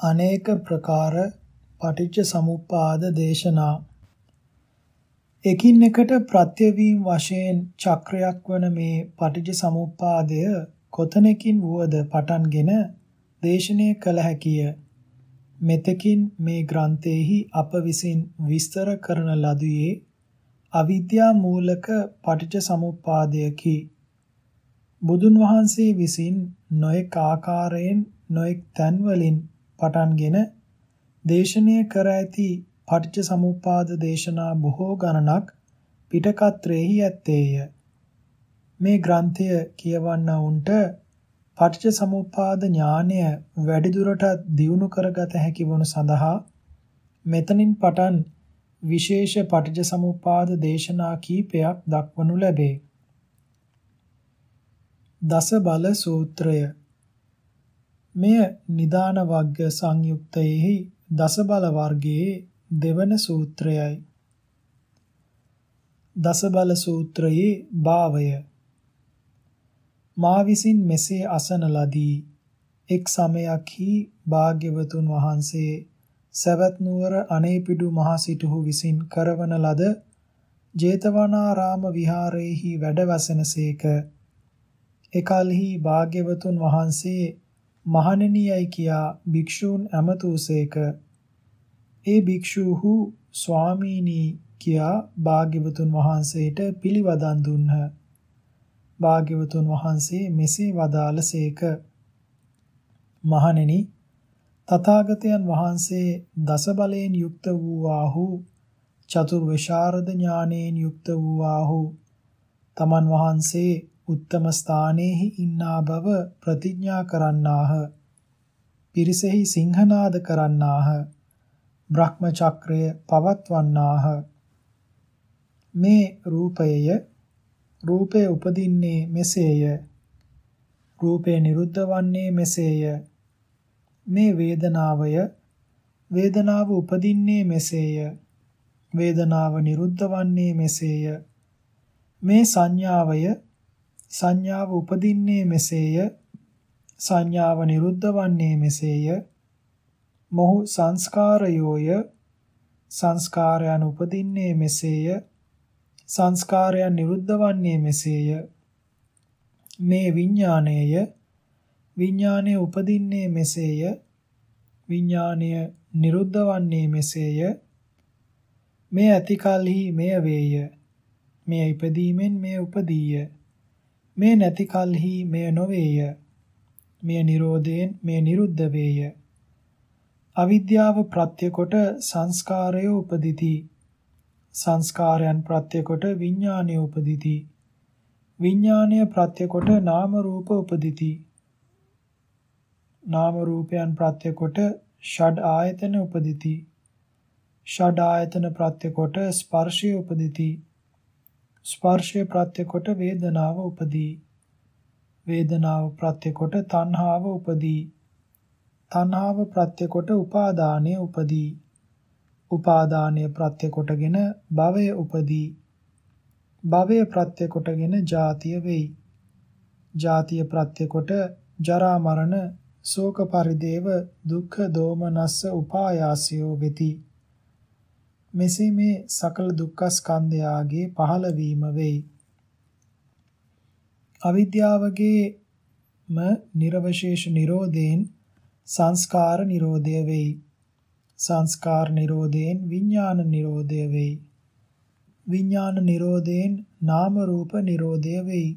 අනේක ප්‍රකාර පටිච්ච සමුප්පාද දේශනා එකින් එකට ප්‍රත්‍යවීම වශයෙන් චක්‍රයක් වන මේ පටිච්ච සමුප්පාදය කොතනකින් වුවද පටන්ගෙන දේශනය කළ හැකිය. මෙතකින් මේ ග්‍රන්ථයේහි අප විසින් විස්තර කරන ලදුවේ අවිද්‍යා මූලක පටිච්ච සමුප්පාදයකි. බුදුන් වහන්සේ විසින් නොඑක ආකාරයෙන් නොඑක් තන්වලින් පටන්ගෙන දේශනය කර ඇති පටිච්ච සමුප්පාද දේශනා බොහෝ ගණනක් පිටකත්‍රයේහි ඇත්තේය. මේ ග්‍රන්ථය කියවන්න උන්ට පටිච්ච සමුප්පාද ඥානය වැඩිදුරටත් දියුණු කරගත හැකි වනු සඳහා මෙතනින් පටන් විශේෂ පටිච්ච සමුප්පාද දේශනා කීපයක් දක්වනු ලැබේ. දස බල සූත්‍රය මෙය නිදාන වග්ග සංයුක්තයෙහි දස බල වර්ගයේ දෙවන සූත්‍රයයි. දස බල සූත්‍රයේ භාවය. මා විසින් මෙසේ අසන ලදී. එක් සමයක්හි භාග්‍යවතුන් වහන්සේ සවැත් නුවර අනේපිඩු මහ සිටුහු විසින් කරවන ලද ජේතවනාරාම විහාරයේහි වැඩවසනසේක එකල්හි භාග්‍යවතුන් වහන්සේ මහණෙනියයි කියා භික්ෂූන් ඇමතූසේක. ඒ භික්ෂූහු ස්වාමීනි කියා භාග්‍යවතුන් වහන්සේට පිළිවදන් දුන්හ. භාග්‍යවතුන් වහන්සේ මෙසේ වදාළසේක. මහණෙනි තථාගතයන් වහන්සේ දස බලයෙන් යුක්ත වූවාහු චතුර් විශාරද ඥානයෙන් යුක්ත වූවාහු තමන් වහන්සේ උත්තම ස්ථානයේහි ඉන්නා බව ප්‍රතිඥා කරන්නාහ. පිරිසෙහි සිංහනාද කරන්නාහ. බ්‍රහ්ම චක්‍රය පවත්වන්නාහ. මේ රූපයය රූපේ උපදින්නේ මෙසේය. රූපේ නිරුද්ධ වන්නේ මෙසේය. මේ වේදනාවය වේදනාව උපදින්නේ මෙසේය. වේදනාව නිරුද්ධ වන්නේ මෙසේය. මේ සංඥාවය සංඥාව උපදින්නේ මෙසේය. සංඥාව නිරුද්ධ වන්නේ මෙසේය. මොහු සංස්කාරයෝය. සංස්කාරයන් උපදින්නේ මෙසේය. සංස්කාරයන් නිරුද්ධ වන්නේ මෙසේය. මේ විඥාණයය විඥාණය උපදින්නේ මෙසේය. විඥාණය නිරුද්ධ වන්නේ මෙසේය. මේ ඇතිකල්හි මෙය වේය. මෙය ඉපදීමෙන් මෙය උපදීය. මේ නැති කලෙහි මෙය නොවේය. මෙය Nirodhayen මෙය නිරුද්ධ වේය. අවිද්‍යාව ප්‍රත්‍ය කොට සංස්කාරය උපදිති. සංස්කාරයන් ප්‍රත්‍ය කොට විඥානය උපදිති. විඥානය ප්‍රත්‍ය කොට නාම රූප උපදිති. නාම රූපයන් ප්‍රත්‍ය කොට ෂඩ් ආයතන උපදිති. ෂඩ් ආයතන ප්‍රත්‍ය කොට ස්පර්ශය උපදිති. ස්පර්ශය ප්‍රත්‍ය කොට වේදනාව උපදී. වේදනාව ප්‍රත්‍ය කොට තණ්හාව උපදී. තණ්හාව ප්‍රත්‍ය කොට උපාදානය උපදී. උපාදානය ප්‍රත්‍ය කොටගෙන භවය උපදී. භවය ප්‍රත්‍ය කොටගෙන ජාතිය වෙයි. ජාතිය ප්‍රත්‍ය කොට ජරා මරණ ශෝක පරිදේව දුක්ඛ දෝමනස්ස උපායාසයෝ වෙති. මෙසේ මේ සකල දුක්ඛ ස්කන්ධයාගේ පහළවීම වෙයි. අවිද්‍යාවගේම නිර්වශේෂ නිරෝධයෙන් සංස්කාර නිරෝධය වෙයි. සංස්කාර නිරෝධයෙන් විඥාන නිරෝධය වෙයි. විඥාන නිරෝධයෙන් නාම රූප නිරෝධය වෙයි.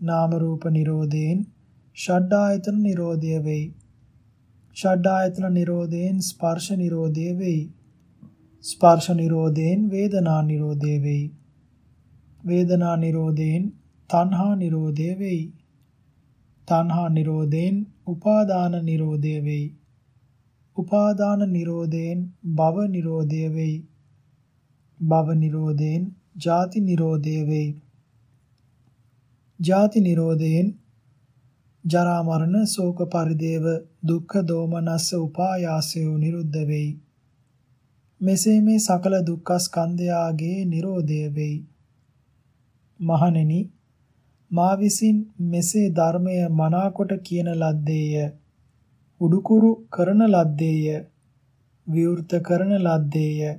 නාම රූප නිරෝධයෙන් ෂඩ්ඩායතන නිරෝධය වෙයි. ෂඩ්ඩායතන නිරෝධයෙන් ස්පර්ශ නිරෝධය වෙයි. ස්පර්ශ නිරෝධයෙන් වේදනා නිරෝධය වෙයි. වේදනා නිරෝධයෙන් තණ්හා නිරෝධය වෙයි. තණ්හා නිරෝධයෙන් උපාදාන නිරෝධය වෙයි. උපාදාන නිරෝධයෙන් භව නිරෝධය වෙයි. භව නිරෝධයෙන් ජාති නිරෝධය වෙයි. ජාති නිරෝධයෙන් ජරා මරණ ශෝක පරිදේව දුක්ඛ දෝමනස්ස උපායාසය නිරුද්ධ වෙයි. මෙසේ මේ සකල දුක්ඛ ස්කන්ධයාගේ Nirodha වෙයි. මහණෙනි මා විසින් මෙසේ ධර්මය මනාකොට කියන ලද්දේය. උඩුකුරු කරන ලද්දේය විවෘත කරන ලද්දේය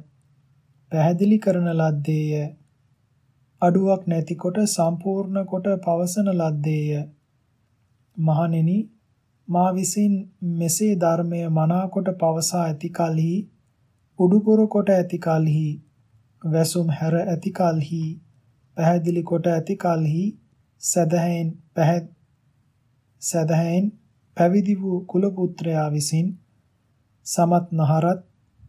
පැහැදිලි කරන ලද්දේය අඩුවක් නැතිකොට සම්පූර්ණ කොට පවසන ලද්දේය මහණෙනි මා විසින් මෙසේ ධර්මය මනාකොට පවසා ඇති කලෙහි උඩුකුරු කොට ඇති කලෙහි වැසුම් හැර ඇති කලෙහි පැහැදිලි කොට ඇති කලෙහි සදහැන් පැහැ සදහැන් පැවිදි වූ කුල පුත්‍රයා විසින් සමත් නහරත්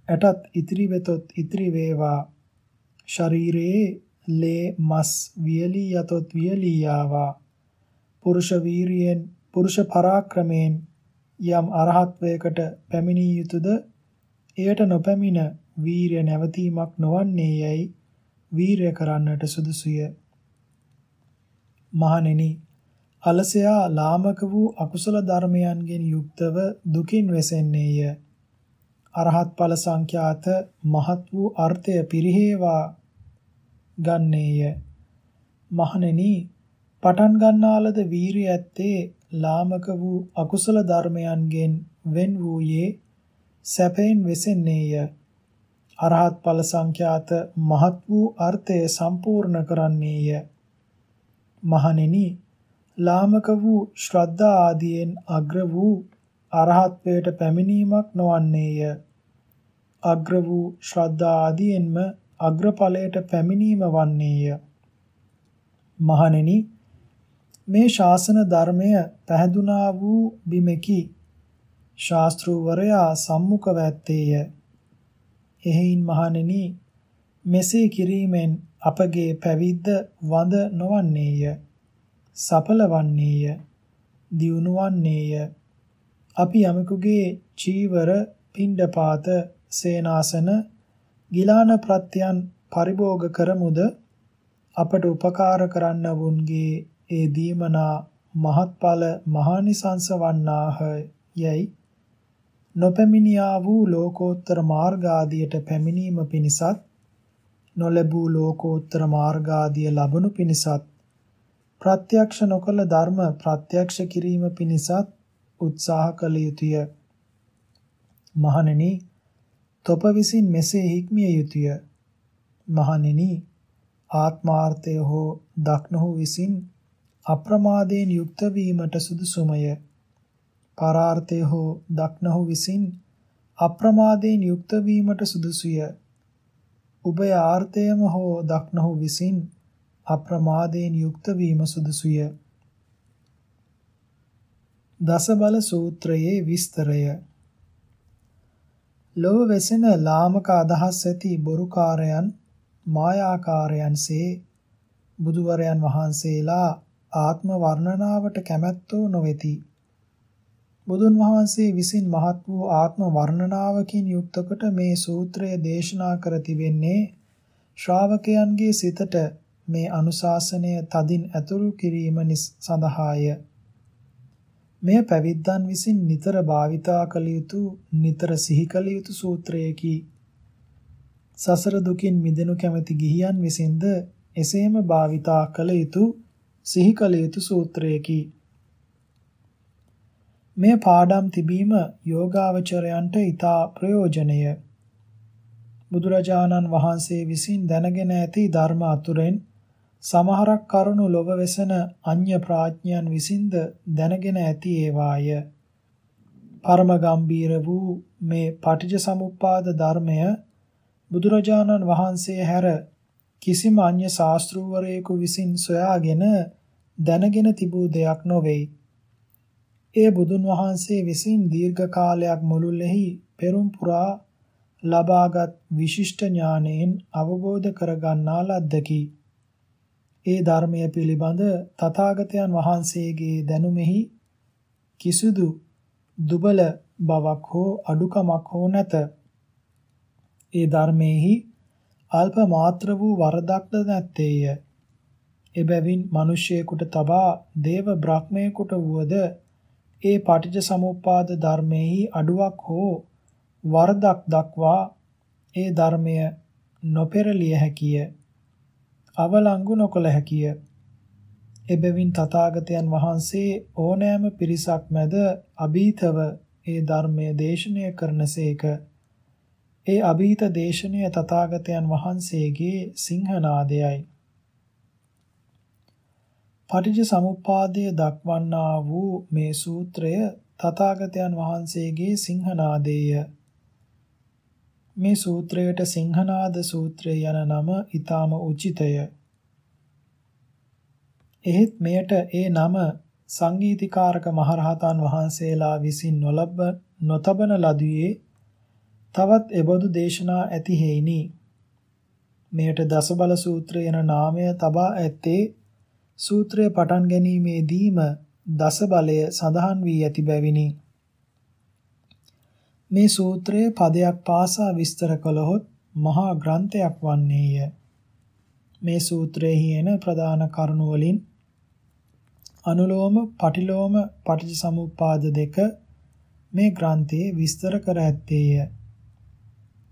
ඇටත් ඉතිරි වෙතොත් ඉතිරි වේවා. ශරීරයේ ලේ මස් වියලී යතොත් වියලී යාවා. පුරුෂ වීරියෙන් පුරුෂ පරාක්‍රමයෙන් යම් අරහත්වයකට පැමිණිය යුතුද? එයට නොපැමිණ වීරය නැවතීමක් නොවන්නේ යයි වීරය කරන්නට සුදුසුය මහණෙනි අලසයා ලාමක වූ අකුසල ධර්මයන්ගෙන් යුක්තව දුකින් වෙසෙන්නේය. අරහත් ඵල සංඛ්‍යාත මහත් වූ අර්ථය පිරිහේවා ගන්නේය. මහණෙනි පටන් ගන්නාලද වීරිය ඇත්තේ ලාමක වූ අකුසල ධර්මයන්ගෙන් වෙන් වූයේ සැපයෙන් වෙසෙන්නේය. අරහත් ඵල සංඛ්‍යාත මහත් වූ අර්ථය සම්පූර්ණ කරන්නේය. මහණෙනි ලාමක වූ ශ්‍රද්ධා ආදියෙන් අග්‍ර වූ අරහත්වයට පැමිණීමක් නොවන්නේය. අග්‍ර වූ ශ්‍රද්ධා ආදියෙන්ම අග්‍රඵලයට පැමිණීම වන්නේය. මහණෙනි මේ ශාසන ධර්මය පැහැදුනා වූ බිමකි. ශාස්ත්‍රූවරයා සම්මුඛව ඇත්තේය. එහෙයින් මහණෙනි මෙසේ කිරීමෙන් අපගේ පැවිද්ද වඳ නොවන්නේය. සඵල වන්නේය දියුණු වන්නේය අපි යමකුගේ චීවර පිණ්ඩපාත සේනාසන ගිලාන ප්‍රත්‍යයන් පරිභෝග කරමුද අපට උපකාර කරන්න වුන්ගේ ඒ දීමනා මහත්ඵල මහානිසංස වන්නාහ යයි නොපැමිණියා වූ ලෝකෝත්තර මාර්ගාදියට පැමිණීම පිණිසත් නොලැබූ ලෝකෝත්තර මාර්ගාදිය ලබනු පිණිසත් ප්‍රත්‍යක්ෂ නොකළ ධර්ම ප්‍රත්‍යක්ෂ කිරීම පිණිසත් උත්සාහ කළ යුතුය. මහණෙනි, තොප විසින් මෙසේ හික්මිය යුතුය. මහණෙනි, ආත්මාර්ථය හෝ දක්නහු විසින් අප්‍රමාදයෙන් යුක්ත වීමට සුදුසුමය. පරාර්ථය හෝ දක්නහු විසින් අප්‍රමාදයෙන් යුක්ත වීමට සුදුසුය. උභය ආර්ථයම හෝ දක්නහු විසින් අප්‍රමාදයෙන් යුක්ත වීම සුදුසුය. දස බල සූත්‍රයේ විස්තරය ලොව වෙසෙන ලාමක අදහස් ඇති බොරුකාරයන් මායාකාරයන්සේ බුදුවරයන් වහන්සේලා ආත්ම වර්ණනාවට කැමැත්තෝ නොවේති. බුදුන් වහන්සේ විසින් මහත් වූ ආත්ම වර්ණනාවකින් යුක්ත කොට මේ සූත්‍රය දේශනා කර තිබෙන්නේ ශ්‍රාවකයන්ගේ සිතට මේ අනුශාසනය තදින් ඇතුළු කිරීම සඳහාය. මෙය පැවිද්දන් විසින් නිතර භාවිතා කළ යුතු නිතර සිහි කළ යුතු සූත්‍රයකි. සසර දුකින් මිදෙනු කැමැති ගිහියන් විසින්ද එසේම භාවිතා කළ යුතු සිහි කළ යුතු සූත්‍රයකි. මේ පාඩම් තිබීම යෝගාවචරයන්ට ඊතා ප්‍රයෝජනය. බුදුරජාණන් වහන්සේ විසින් දැනගෙන ඇති ධර්ම අතුරෙන් සමහරක් කරුණු ලොව වෙසෙන අඤ්‍ය ප්‍රඥයන් විසින්ද දැනගෙන ඇති ඒවාය. පරම ගම්බීර වූ මේ පටිච්ච සමුප්පාද ධර්මය බුදුරජාණන් වහන්සේ හැර කිසිම අඤ්‍ය ශාස්ත්‍රූවරයෙකු විසින් සොයාගෙන දැනගෙන තිබූ දෙයක් නොවේ. එය බුදුන් වහන්සේ විසින් දීර්ඝ කාලයක් මුළුල්ලෙහි පෙරම් පුරා ලබාගත් විශිෂ්ට ඥානයෙන් අවබෝධ කරගන්නා ලද්දකි. ඒ ධර්මය පිළිබඳ තථාගතයන් වහන්සේගේ දැනුමෙහි කිසිදු දුබල බවක් හෝ අඩුකමක් හෝ නැත. ඒ ධර්මයේහි අල්ප මාත්‍ර වූ වරදක්ද නැත්තේය. එබැවින් මිනිසෙකුට තබා දේව බ්‍රහ්මයෙකුට වුවද ඒ පටිච්ච සමුප්පාද ධර්මයේහි අඩුවක් හෝ වරදක් දක්වා ඒ ධර්මය නොපෙරලිය හැකිය. අවලංගු නොකළ හැකිය. එබැවින් තථාගතයන් වහන්සේ ඕනෑම පිරිසක් මැද අභීතව ඒ ධර්මය දේශනය කරනසේක ඒ අභීත දේශනය තථාගතයන් වහන්සේගේ සිංහනාදයයි පටිච්ච සමුප්පාදය දක්වන්නා වූ මේ සූත්‍රය තථාගතයන් වහන්සේගේ සිංහනාදේය මේ සූත්‍රයට සිංහනාද සූත්‍රය යන නම ඊටාම උචිතය. එහෙත් මෙයට ඒ නම සංගීතිකාරක මහරහතන් වහන්සේලා විසින් නොලබ නොතබන ලදුවේ තවත් එබඳු දේශනා ඇති හේිනි. මෙයට දසබල සූත්‍රය යන නාමය තබා ඇත්තේ සූත්‍රය පටන් ගැනීමේදීම දස බලය සඳහන් වී ඇති බැවිනි. මේ සූත්‍රය පදයක් පාසා විස්තර කළහොත් මහා ග්‍රන්ථයක් වන්නේය. මේ සූත්‍රයේ එන ප්‍රධාන කරුණු වලින් අනුලෝම පටිලෝම පටිච්චසමුප්පාද දෙක මේ ග්‍රන්ථයේ විස්තර කර ඇත්තේය.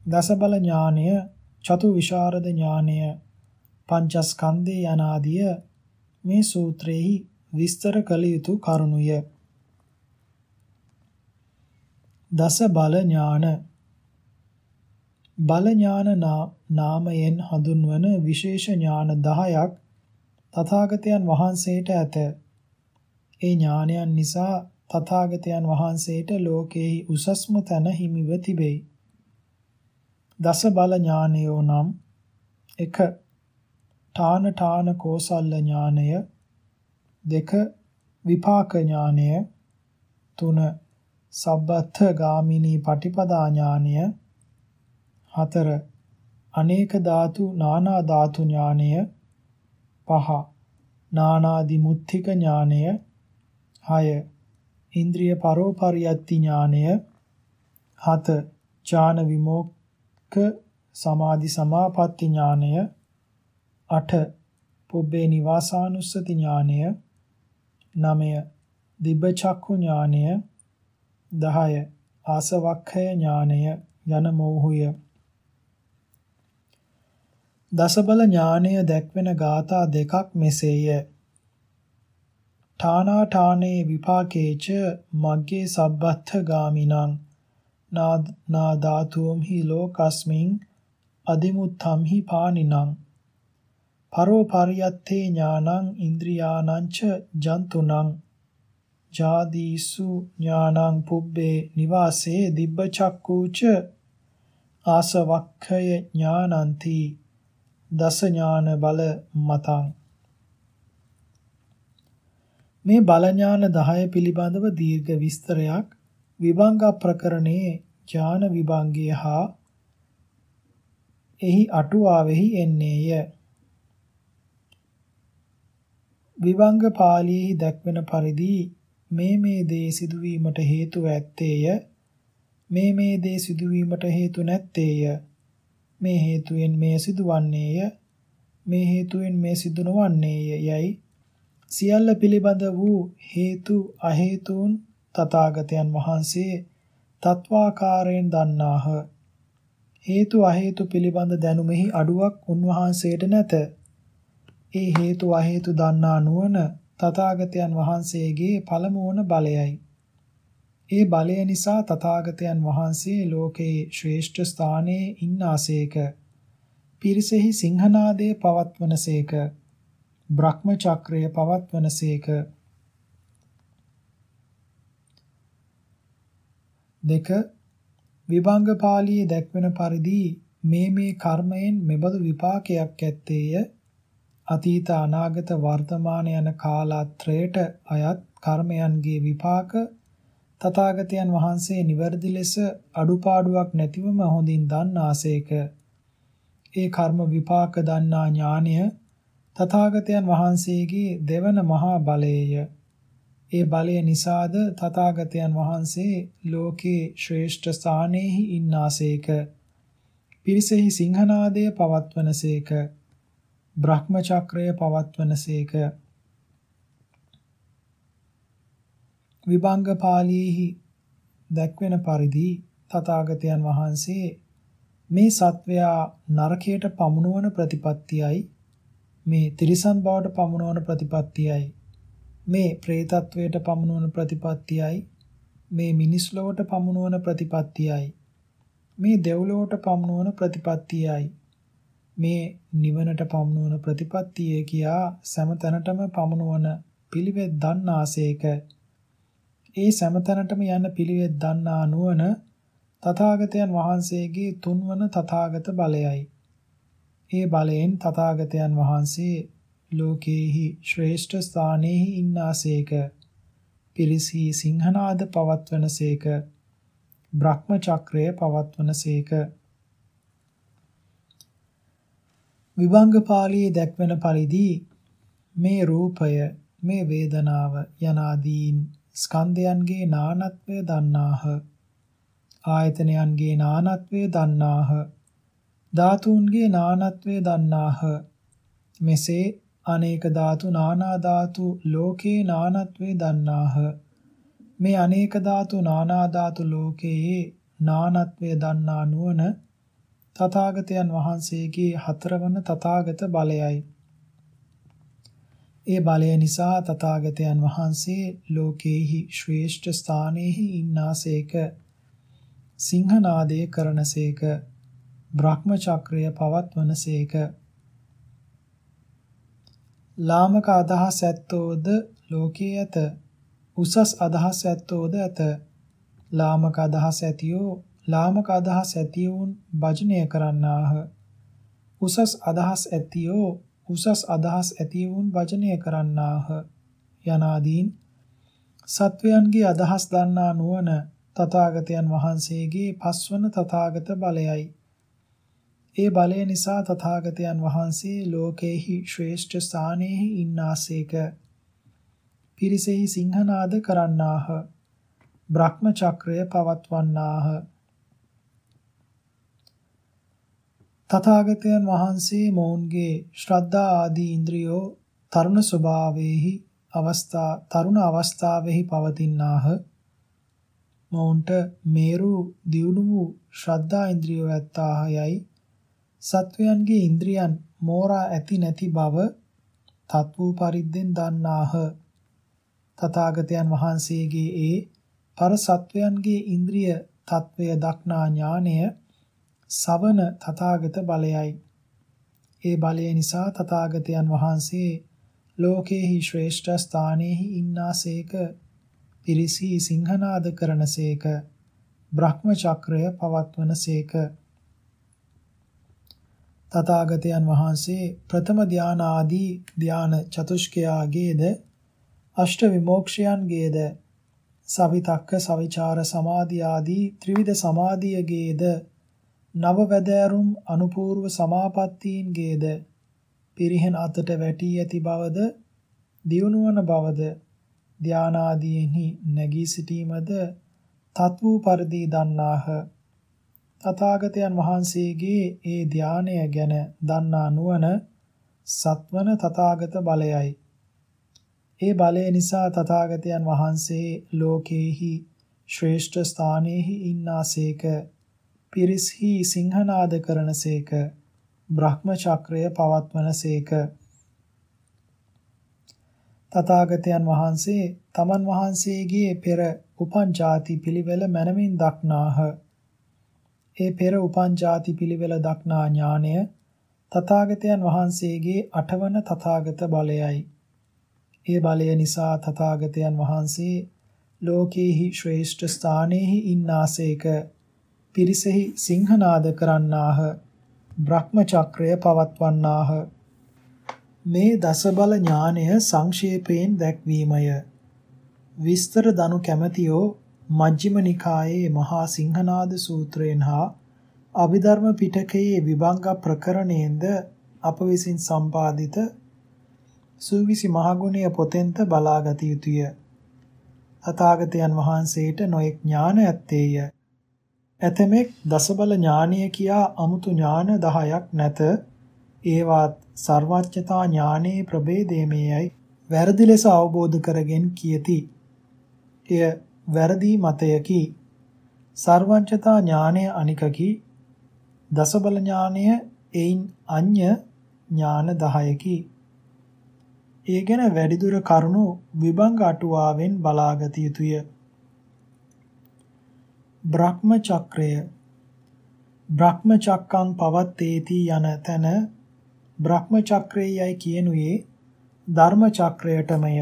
දසබල ඥානය, චතු විශාරද ඥානය, පංචස්කන්ධේ යනාදිය මේ සූත්‍රයේ විස්තර කළ යුතු කරුණුය. දස බල ඥාන බල ඥාන නාමයෙන් හඳුන්වන විශේෂ ඥාන 10ක් තථාගතයන් වහන්සේට ඇත. ඒ ඥානයන් නිසා තථාගතයන් වහන්සේට ලෝකෙහි උසස්ම තැන හිමිව තිබේ. දස බල ඥානයෝ නම් 1 ඨාන ඨාන කෝසල්ල ඥානය 2 විපාක ඥානය 3 සබ්බත්ථ ගාමිනී පටිපදා ඥානය 4 අනේක ධාතු නානා ධාතු ඥානය 5 නානාදි මුත්තික ඥානය 6 ඉන්ද්‍රිය පරෝපරියත්ති ඥානය 7 ඥාන විමෝක්ඛ සමාධි සමාපatti ඥානය 8 පුබ්බේ නිවාසානුස්සති ඥානය 9 දිබ්බ චක්ඛු ඥානය 10 ආසවක්ඛය ඥානය යන මෝහය දසබල ඥානය දැක්වෙන ગાථා දෙකක් මෙසේය. ඨානා ඨානේ විපාකේච මග්ගේ සබ්බත්ථ ගාමිනං නා ධාතුම් හි ලෝකස්මින් අදිමුත්තම් හි පානිනං පරෝ පරියත්තේ ඥානං ඉන්ද්‍රියානංච ජන්තුනං ජාදීසු ඥානං පුබ්බේ නිවාසේ දිබ්බ චක්කූච ආසවක්ඛය ඥානಂತಿ දස ඥාන බල මතං. මේ බල ඥාන 10 පිළිබඳව දීර්ඝ විස්තරයක් විභංග ප්‍රකරණයේ ඥාන විභංගය හා එහි අටුවාවෙහි එන්නේය. විභංග පාළියෙහි දැක්වෙන පරිදි මේ මේ දේ සිදුවීමට හේතුව ඇත්තේය. මේ මේ දේ සිදුවීමට හේතු නැත්තේය. මේ හේතුවෙන් මේ සිදුවන්නේය. මේ හේතුවෙන් මේ සිදු නොවන්නේය යයි. සියල්ල පිළිබඳ වූ හේතු අහේතුන් තථාගතයන් වහන්සේ තත්වාකාරයෙන් දන්නාහ. හේතු අහේතු පිළිබඳ දැනුමෙහි අඩුවක් උන්වහන්සේට නැත. ඒ හේතු අහේතු දන්නා නුවණ තථාගතයන් වහන්සේගේ පළමුවන බලයයි. ඒ බලය නිසා තථාගතයන් වහන්සේ ලෝකේ ශ්‍රේෂ්ඨ ස්ථානයේ ඉන්නාසේක. පිරිසෙහි සිංහනාදයේ පවත්වනසේක. බ්‍රහ්ම චක්‍රය පවත්වනසේක. දෙක විභංග පාළියේ දැක්වෙන පරිදි මේ මේ කර්මයෙන් මෙබඳු විපාකයක් ඇත්තේය අතීත අනාගත වර්තමාන යන කාලත්‍රයට අයත් කර්මයන්ගේ විපාක තථාගතයන් වහන්සේ නිවැරදි ලෙස අඩුපාඩුවක් නැතිවම හොඳින් දන්නාසේක. ඒ කර්ම විපාක දන්නා ඥානය තථාගතයන් වහන්සේගේ දෙවන මහා බලයය. ඒ බලය නිසාද තථාගතයන් වහන්සේ ලෝකේ ශ්‍රේෂ්ඨ ස්ථානයේහි ඉන්නාසේක. පිරිසෙහි සිංහනාදය පවත්වනසේක. බ්‍රහ්ම චක්‍රය පවත්වනසේක විභංග පාළියේහි දැක්වෙන පරිදි තථාගතයන් වහන්සේ මේ සත්වයා නරකයට පමුණුවන ප්‍රතිපත්තියයි මේ තිරිසන් බවට පමුණුවන ප්‍රතිපත්තියයි මේ പ്രേතත්වයට පමුණුවන ප්‍රතිපත්තියයි මේ මිනිස් ලොවට පමුණුවන ප්‍රතිපත්තියයි. මේ දෙව්ලොවට පමුණුවන ප්‍රතිපත්තියයි. මේ නිවනට පමුණුවන ප්‍රතිපත්තිය කියා සෑම තැනටම පමුණුවන පිළිවෙත් දන්නාසේක. ඒ සෑම තැනටම යන පිළිවෙත් දන්නා නුවණ තථාගතයන් වහන්සේගේ තුන්වන තථාගත බලයයි. ඒ බලයෙන් තථාගතයන් වහන්සේ ලෝකේහි ශ්‍රේෂ්ඨ ස්ථානයේහි ඉන්නාසේක. පිරිසි සිංහනාද පවත්වනසේක. බ්‍රහ්ම චක්‍රය පවත්වනසේක. විභංග පාළියේ දැක්වෙන පරිදි මේ රූපය මේ වේදනාව යනාදීන් ස්කන්ධයන්ගේ නානත්වය දන්නාහ. ආයතනයන්ගේ නානත්වය දන්නාහ. ධාතුන්ගේ නානත්වය දන්නාහ. මෙසේ අනේක ධාතු නානා ධාතු ලෝකේ නානත්වේ දන්නාහ. මේ අනේක ධාතු නානා ධාතු ලෝකයේ නානත්වය දන්නා නුවණ තථාගතයන් වහන්සේගේ හතරවන තථාගත බලයයි. ඒ බලය නිසා තථාගතයන් වහන්සේ ලෝකේහි ශ්‍රේෂ්ඨ ස්ථානයේහි ඉන්නාසේක. සිංහනාදේ කරනසේක. බ්‍රහ්ම චක්‍රය පවත්වනසේක. ලාමක අදහස් ඇත්තෝද ලෝකයේ ඇත? උසස් අදහස් ඇත්තෝද ඇත? ලාමක අදහස් ඇතියෝ ලාමක අදහස් ඇතිවුන් භජනය කරන්නාහ උසස් අදහස් ඇතියෝ උසස් අදහස් ඇතිවුන් භජනය කරන්නාහ යනාදීන් සත්වයන්ගේ අදහස් දන්නා නුවණ තථාගතයන් වහන්සේගේ පස්වන තථාගත බලයයි. ඒ බලය නිසා තථාගතයන් වහන්සේ ලෝකේහි ශ්‍රේෂ්ඨ ස්ථානයේහි ඉන්නාසේක. පිරිසෙහි සිංහනාද කරන්නාහ. බ්‍රහ්ම චක්‍රය පවත්වන්නාහ. තථාගතයන් වහන්සේ මොවුන්ගේ ශ්‍රද්ධා ආදී ඉන්ද්‍රියෝ තරුණ ස්වභාවයේහි අවස්ථා තරුණ අවස්ථාවෙහි පවතිනාහ මොවුන්ට මේරු දියුණු වූ ශ්‍රද්ධා ඉන්ද්‍රියෝ ඇත්තාහයයි සත්වයන්ගේ ඉන්ද්‍රියන් මෝරා ඇති නැති බව තත් වූ පරිද්දෙන් දන්නාහ. තථාගතයන් වහන්සේගේ ඒ පර සත්වයන්ගේ ඉන්ද්‍රිය తත්වය දක්නා ඥානය සවන තථාගත බලයයි. ඒ බලය නිසා තථාගතයන් වහන්සේ ලෝකේහි ශ්‍රේෂ්ඨ ස්ථානයේහි ඉන්නාසේක පිරිසි සිංහනාද කරනසේක බ්‍රහ්ම චක්‍රය පවත්වනසේක තථාගතයන් වහන්සේ ප්‍රථම ධාන ආදී ධාන චතුෂ්කයාගේද අෂ්ට විමෝක්ෂයන්ගේද සවිතක්ක සවිචාර සමාධි ආදී ත්‍රිවිධ සමාධියගේද නව වැදෑරුම් අනුපූර්ව සමාපත්තීන්ගේද පිරිහෙන අතට වැටී ඇති බවද දියුණුවන බවද ධානාදීෙහි නැගී සිටීමද තත් වූ පරිදි දන්නාහ. තථාගතයන් වහන්සේගේ ඒ ධානය ගැන දන්නා නුවණ සත්වන තථාගත බලයයි. ඒ බලය නිසා තථාගතයන් වහන්සේ ලෝකේහි ශ්‍රේෂ්ඨ ස්ථානයේහි ඉන්නාසේක පිරිස්හි සිංහනාද කරනසේක බ්‍රහ්ම චක්‍රය පවත්වනසේක තථාගතයන් වහන්සේ තමන් වහන්සේගේ පෙර උපන් ಜಾති පිළිවෙල මනමින් දක්නාහ. ඒ පෙර උපන් ಜಾති පිළිවෙල දක්නා ඥානය තථාගතයන් වහන්සේගේ අටවන තථාගත බලයයි. ඒ බලය නිසා තථාගතයන් වහන්සේ ලෝකේහි ශ්‍රේෂ්ඨ ස්ථානයේහි ඉන්නාසේක පිරිසෙහි සිංහනාද කරන්නාහ බ්‍රහ්ම චක්‍රය පවත්වන්නාහ මේ දසබල ඥානය සංක්ෂේපයෙන් දැක්වීමය. විස්තර දනු කැමැතියෝ මජ්ක්‍ධිම නිකායේ මහා සිංහනාද සූත්‍රයෙන් හා අභිධර්ම පිටකයේ විභංග ප්‍රකරණයෙන්ද අප විසින් සම්පාදිත සූවිසි මහගුණය පොතෙන්ත බලාගත යුතුය. තථාගතයන් වහන්සේට නොඑක් ඥාන ඇත්තේය. ඇතමෙක් දසබල ඥානය කියා අමුතු ඥාන 10ක් නැත. ඒවාත් සර්වඥතා ඥානයේ ප්‍රභේදයමේයි වැරදි ලෙස අවබෝධ කරගෙන කියති. එය වැරදි මතයකි. සර්වඥතා ඥානය අනිකකි. දසබල ඥානය එයින් අඤ්‍ය ඥාන 10කි. ඒ ගැන වැඩිදුර කරුණු විභංග අටුවාවෙන් බලාගත යුතුය. බ්‍රහ්ම චක්‍රය බ්‍රහ්ම චක්කං පවත්තේති යන තැන බ්‍රහ්ම චක්‍රයයි කියනුයේ ධර්ම චක්‍රයටමය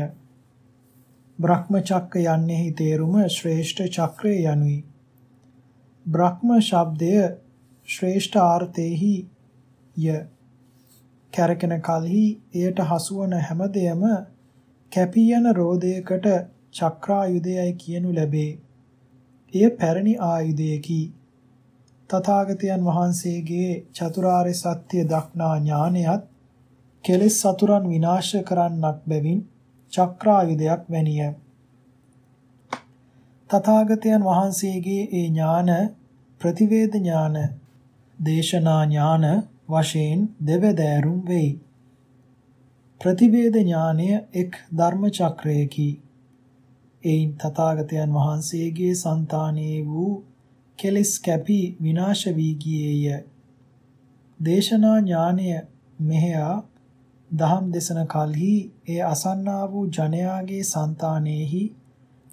බ්‍රහ්ම චක්ක යන්නේහි තේරුම ශ්‍රේෂ්ඨ චක්‍රය යනුයි. බ්‍රහ්ම ශබ්දය ශ්‍රේෂ්ඨ ආර්ථේහි ය. කැරකෙන කලෙහි එයට හසුවන හැමදෙයම කැපී යන රෝදයකට චක්‍රායුධයයි කියනු ලැබේ. එය පැරණි ආයුධයකි. තථාගතයන් වහන්සේගේ චතුරාර්ය සත්‍ය දක්නා ඥානයත් කෙලෙස් සතුරන් විනාශ කරන්නක් බැවින් චක්‍රායුධයක් වැනිය. තථාගතයන් වහන්සේගේ ඒ ඥාන ප්‍රතිවේද ඥාන දේශනා ඥාන වශයෙන් දෙවදෑරුම් වෙයි. ප්‍රතිවේද ඥානය එක් ධර්ම චක්‍රයකි. එයින් තථාගතයන් වහන්සේගේ సంతානයේ වූ කෙලෙස් කැපි විනාශ වී ගියේය. දේශනා ඥානය මෙහෙයා දහම් දේශන කලෙහි ඒ අසන්නා වූ ජනයාගේ సంతානෙහි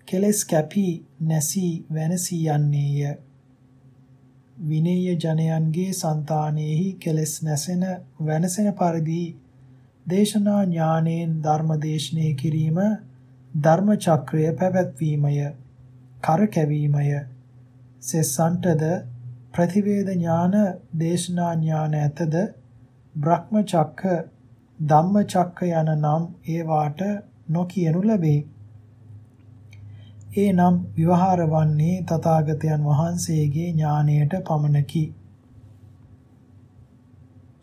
කෙලෙස් කැපි නැසී වෙනසී යන්නේය. විනේය ජනයන්ගේ సంతානෙහි කෙලෙස් නැසෙන වෙනසෙන පරිදි දේශනා ඥානයෙන් ධර්ම දේශනේ කිරීම ධර්ම චක්‍රය පැවැත්වීමය. කරකැවීමය. සෙස්සන්ටද ප්‍රතිවේද ඥාන දේශනා ඥාන ඇතද බ්‍රහ්ම චක්ක ධම්ම චක්ක යන නම් ඒවාට නොකියනු ලැබේ. ඒ නම් විවහාර වන්නේ තථාගතයන් වහන්සේගේ ඥානයට පමණකි.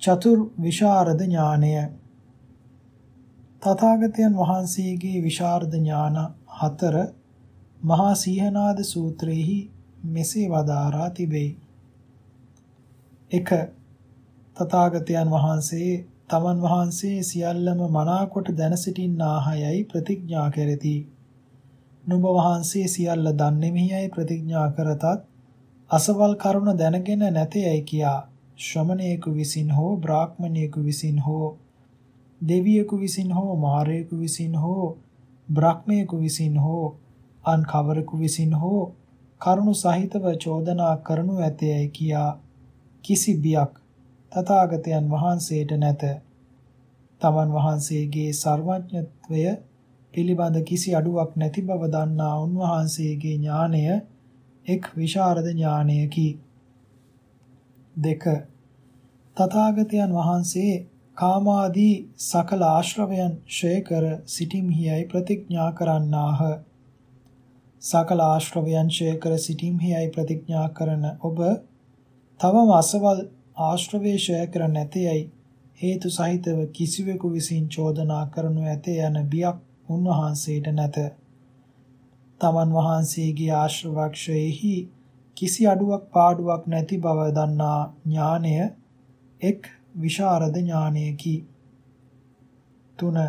චතුර් විශාරද ඥානය තථාගතයන් වහන්සේගේ විශාරද ඥාන හතර මහා සීහනාද සූත්‍රයේහි මෙසේ වදාරා තිබේ. 1. තථාගතයන් වහන්සේ තමන් වහන්සේ සියල්ලම මනාකොට දැන සිටින්නාහයයි ප්‍රතිඥා කෙරෙති. නුඹ වහන්සේ සියල්ල දන්නේමියයි ප්‍රතිඥා කරතත් අසවල් කරුණ දැනගෙන නැතේයි කියා ශ්‍රමණේකු විසින් හෝ බ්‍රාහ්මණේකු විසින් හෝ දෙවියෙකු විසින් හෝ මාරයෙකු විසින් හෝ බ්‍රහ්මයෙකු විසින් හෝ අන් කවරෙකු විසින් හෝ කරුණු සහිතව චෝදනා කරනු ඇතේයි කියා කිසි බියක් තථාගතයන් වහන්සේට නැත. තමන් වහන්සේගේ සර්වඥත්වය පිළිබඳ කිසි අඩුවක් නැති බව දන්නා උන්වහන්සේගේ ඥානය එක් විශාරද ඥානයකි. දෙක තථාගතයන් වහන්සේ කාමාදී සකල ආශ්‍රවයන් ඡය කර සිටින්හියයි ප්‍රතිඥා කරන්නාහ. සකල ආශ්‍රවයන් ඡය කර සිටින්හියයි ප්‍රතිඥා කරන ඔබ තවම අසවල් ආශ්‍රවේ ඡය කර නැතේයි හේතු සහිතව කිසිවෙකු විසින් චෝදනා කරනු ඇතේ යන බියක් උන්වහන්සේට නැත. තමන් වහන්සේගේ ආශ්‍රවක්ෂයෙහි කිසි අඩුවක් පාඩුවක් නැති බව දන්නා ඥානය එක් විශාරද ඥානයකි. 3.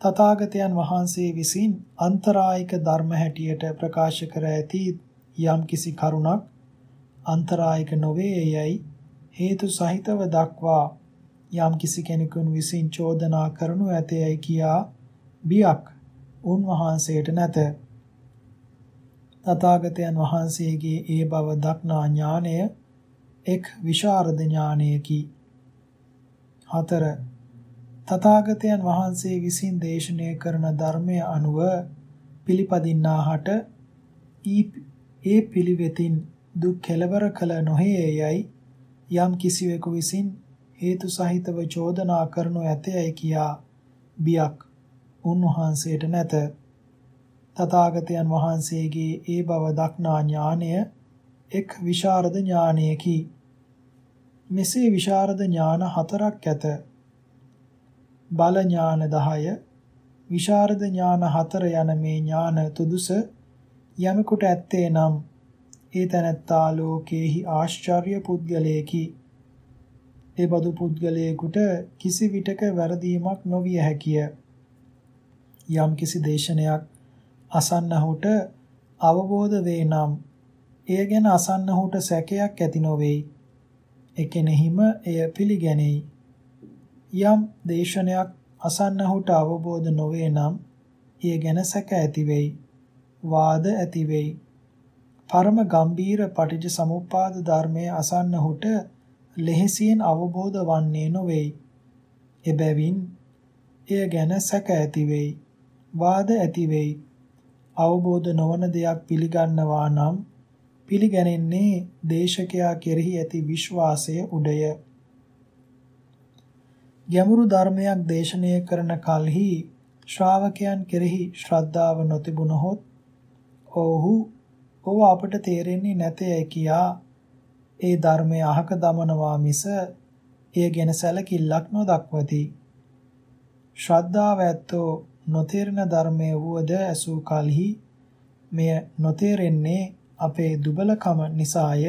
තථාගතයන් වහන්සේ විසින් අන්තරායික ධර්ම හැටියට ප්‍රකාශ කර ඇති යම් කිසි කරුණක් අන්තරායික නොවේ යයි හේතු සහිතව දක්වා යම් කිසි කෙනෙකුන් විසින් චෝදනා කරනු ඇතේයි කියා බියක් උන්වහන්සේට නැත. තථාගතයන් වහන්සේගේ ඒ බව දක්නා ඥානය එක් විශාරද ඥානයකි. 4. තථාගතයන් වහන්සේ විසින් දේශනය කරන ධර්මය අනුව පිළිපදින්නාහට ඒ පිළිවෙතින් දුක් කෙලවර කළ නොහේ යයි යම් කිසිවෙකු විසින් හේතු සහිතව චෝදනා කරනු ඇතැයි කියා බියක් උන්වහන්සේට නැත. තථාගතයන් වහන්සේගේ ඒ බව දක්නා ඥානය එක් විශාරද ඥානයකි. මෙසේ විශාරද ඥාන හතරක් ඇත. බල ඥාන 10 විශාරද ඥාන හතර යන මේ ඥාන තුදුස යමෙකුට ඇත්තේ නම් ඒ තැනැත්තා ලෝකේහි ආශ්චර්ය පුද්ගලයෙකි. ඒ බඳු පුද්ගලයෙකුට කිසි විටක වැරදීමක් නොවිය හැකිය. යම් කිසි දේශනයක් අසන්නහුට අවබෝධ වේ නම් එය ගැන අසන්නහුට සැකයක් ඇති නොවේයි. එකෙනෙහිම එය පිළිගැනෙයි. යම් දේශනයක් අසන්නහුට අවබෝධ නොවේ නම් එය ගැන සැක ඇති වෙයි. වාද ඇති වෙයි. පරම ගම්බීර පටිච්ච සමුප්පාද ධර්මයේ අසන්නහුට ලෙහෙසියෙන් අවබෝධ වන්නේ නොවේයි. එබැවින් එය ගැන සැක ඇති වෙයි. වාද ඇති වෙයි. අවබෝධ නොවන දෙයක් පිළිගන්නවා නම් පිළිගැනෙන්නේ දේශකයා කෙරෙහි ඇති විශ්වාසය උඩය. ගැඹුරු ධර්මයක් දේශනය කරන කලෙහි ශ්‍රාවකයන් කෙරෙහි ශ්‍රද්ධාව නොතිබුණහොත් ඔව්හු ඔව අපට තේරෙන්නේ නැතේ කියා ඒ ධර්මය අහක දමනවා මිස එය ගැන සැලකිල්ලක් නොදක්වති. ශ්‍රද්ධාව ඇත්තෝ නොතේරෙන ධර්මයේ වුවද ඇසූ කලෙහි මෙය නොතේරෙන්නේ අපේ දුබලකම නිසාය.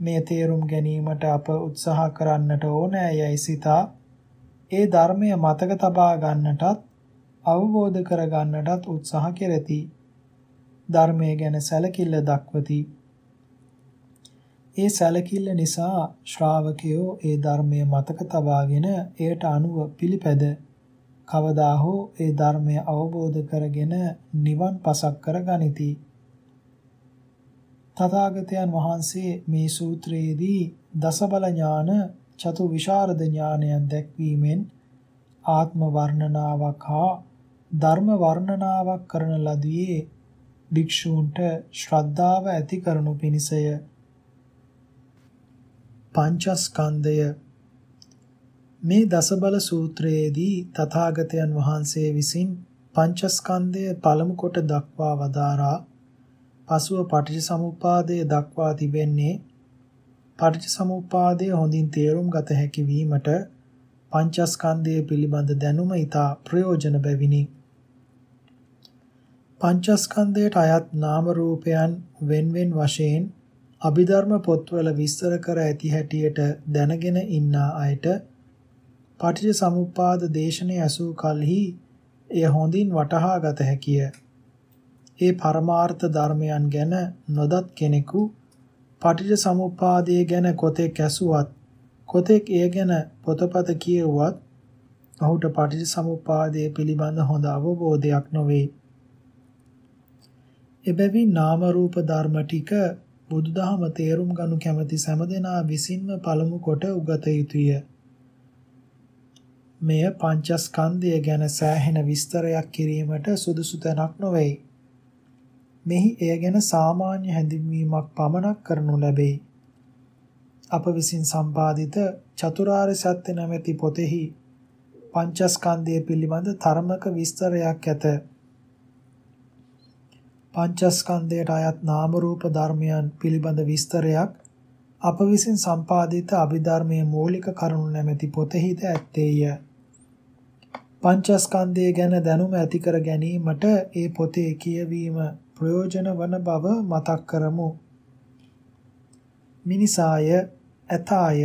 මේ තේරුම් ගැනීමට අප උත්සාහ කරන්නට ඕනෑ යයි සිතා ඒ ධර්මය මතක තබා ගන්නටත් අවබෝධ කර ගන්නටත් උත්සාහ කෙරෙති. ධර්මය ගැන සැලකිල්ල දක්වති. ඒ සැලකිල්ල නිසා ශ්‍රාවකයෝ ඒ ධර්මය මතක තබාගෙන එයට අනුව පිළිපැද කවදා හෝ ඒ ධර්මය අවබෝධ කරගෙන නිවන් පසක් කර ගනිති. තථාගතයන් වහන්සේ මේ සූත්‍රයේදී දසබල ඥාන චතු විශාරද ඥානයන් දැක්වීමෙන් ආත්ම වර්ණනාවක් හා ධර්ම වර්ණනාවක් කරන ලදී භික්ෂූන්ට ශ්‍රද්ධාව ඇති කරනු පිණිසය. පංචස්කන්ධය. මේ දසබල සූත්‍රයේදී තථාගතයන් වහන්සේ විසින් පංචස්කන්ධය පළමු කොට දක්වා වදාරා පසුව පටිච්චසමුප්පාදය දක්වා තිබෙන්නේ පටිච්චසමුප්පාදය හොඳින් තේරුම් ගත හැකි වීමට පංචස්කන්ධය පිළිබඳ දැනුම ඊට ප්‍රයෝජන බැවිනි පංචස්කන්ධයට අයත් නාම රූපයන් වෙන්වෙන් වශයෙන් අභිධර්ම පොත්වල විස්තර කර ඇති හැටියට දැනගෙන ඉන්න අයට පටිච්ච සමුප්පාද දේශනේ ඇසූ කලෙහි එය හොඳින් වටහා ගත හැකිය. ඒ පරමාර්ථ ධර්මයන් ගැන නොදත් කෙනෙකු පටිච්ච සමුප්පාදයේ ගැන කොතෙක් ඇසුවත් කොතෙක් එය ගැන පොතපත කියුවත් ඔහුට පටිච්ච සමුප්පාදයේ පිළිබඳ හොඳ අවබෝධයක් නොවේ. එබැවින් නාම රූප ධර්ම ටික බුදුදහම තේරුම් ගනු කැමැති සෑමදෙනා විසින්ම පළමු කොට උගත යුතුය. මෙය පංචස්කන්ධය ගැන සෑහෙන විස්තරයක් කිරීමට සුදුසු තැනක් නොවේ. මෙහි එය ගැන සාමාන්‍ය හැඳින්වීමක් පමණක් කරනු ලැබේ. අප විසින් සම්පාදිත චතුරාර්ය සත්‍ය නැමැති පොතෙහි පංචස්කන්ධය පිළිබඳ තරමක විස්තරයක් ඇත. පංචස්කන්ධයට අයත් නාම රූප ධර්මයන් පිළිබඳ විස්තරයක් අප විසින් සම්පාදිත අභිධර්මයේ මූලික කරුණු නැමැති පොතෙහිද ඇත්තේය. පංචස්කන්ධය ගැන දැනුම ඇති කර ගැනීමට ඒ පොතේ කියවීම ප්‍රයෝජන වන බව මතක් කරමු. මිනිසාය, ඇතාය,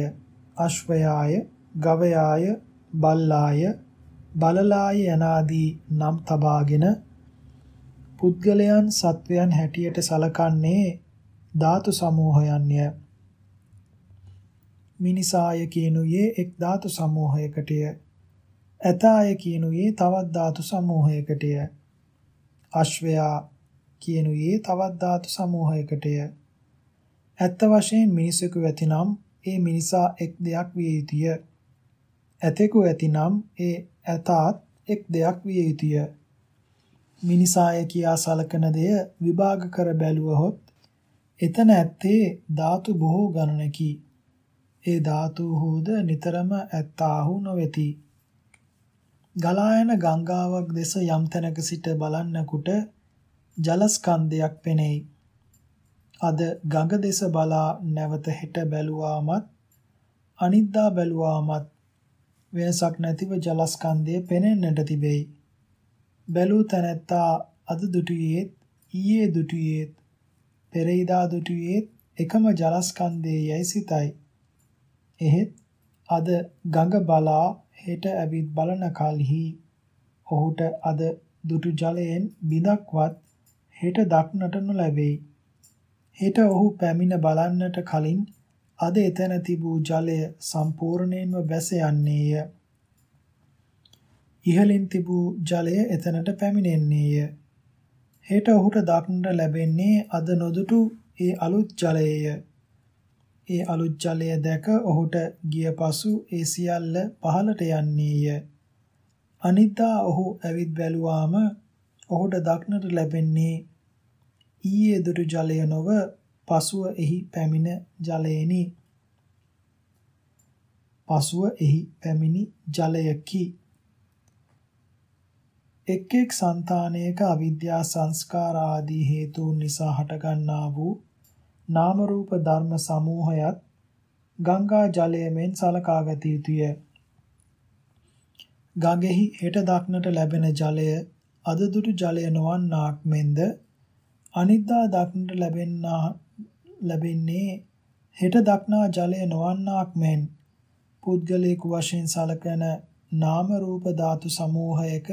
අශ්වයාය, ගවයාය, බල්ලාය, බලලාය යනාදී නම් තබාගෙන පුද්ගලයන් සත්වයන් හැටියට සලකන්නේ ධාතු සමූහයන්ය. මිනිසාය කියනුයේ එක් ධාතු සමූහයකටය. ඇතාය කියනුයේ තවත් ධාතු සමූහයකටය. අශ්වයා කියනුයේ තවත් ධාතු සමූහයකටය. ඇත්ත වශයෙන් මිනිසෙකු ඇතිනම් ඒ මිනිසා එක් දෙයක් විය යුතුය. ඇතෙකු ඇතිනම් ඒ ඇතාත් එක් දෙයක් විය යුතුය. මිනිසාය කියා සලකන දෙය විභාග කර බැලුවහොත් එතන ඇත්තේ ධාතු බොහෝ ගණනකි. ඒ ධාතුහුද නිතරම ඇත්තාහු නොවේති. ගලායන ගංගාවක් දෙස යම් තැනක සිට බලන්නකුට ජලස්කන්ධයක් පෙනෙයි. අද ගඟ දෙස බලා නැවත හෙට බැලුවාමත් අනිද්දා බැලුවාමත් වෙනසක් නැතිව ජලස්කන්ධය පෙනෙන්නට තිබෙයි. බැලූ තැනැත්තා අද දුටුයේත් ඊයේ දුටුයේත් පෙරේදා දුටුයේත් එකම ජලස්කන්ධයේ යයි සිතයි. එහෙත් අද ගඟ බලා හෙට ඇවිත් බලන කලෙහි ඔහුට අද දුටු ජලයෙන් බිඳක්වත් හෙට දක්නට නොලැබෙයි. හෙට ඔහු පැමිණ බලන්නට කලින් අද එතන තිබූ ජලය සම්පූර්ණයෙන්ම බැස යන්නේය. ඉහළින් තිබූ ජලය එතනට පැමිණෙන්නේය. හෙට ඔහුට දක්නට ලැබෙන්නේ අද නොදුටු ඒ අලුත් ජලයේය. ඒ අලුත් ජලය දැක ඔහුට ගිය පසු ඒ සියල්ල පහළට යන්නේය. අනිද්දා ඔහු ඇවිත් බැලුවාම ඔහුට දක්නට ලැබෙන්නේ ඊයේ දුටු ජලය නොව පසුව එහි පැමිණ ජලයෙනි. පසුව එහි පැමිණි ජලයකි. එක් එක් సంతානයක අවිද්‍යා සංස්කාර ආදී හේතුන් නිසා හටගන්නා වූ නාම රූප ධර්ම සමූහයත් ගංගා ජලයෙන් සලකාගත යුතුය. ගඟෙහි හෙට දක්නට ලැබෙන ජලය අද දුටු ජලය නොවන්නාක් මෙන්ද අනිද්දා දක්නට ලැබෙන්නා ලැබෙන්නේ හෙට දක්නා ජලය නොවන්නාක් මෙන් පුද්ගලයෙකු වශයෙන් සලකන නාම රූප ධාතු සමූහයක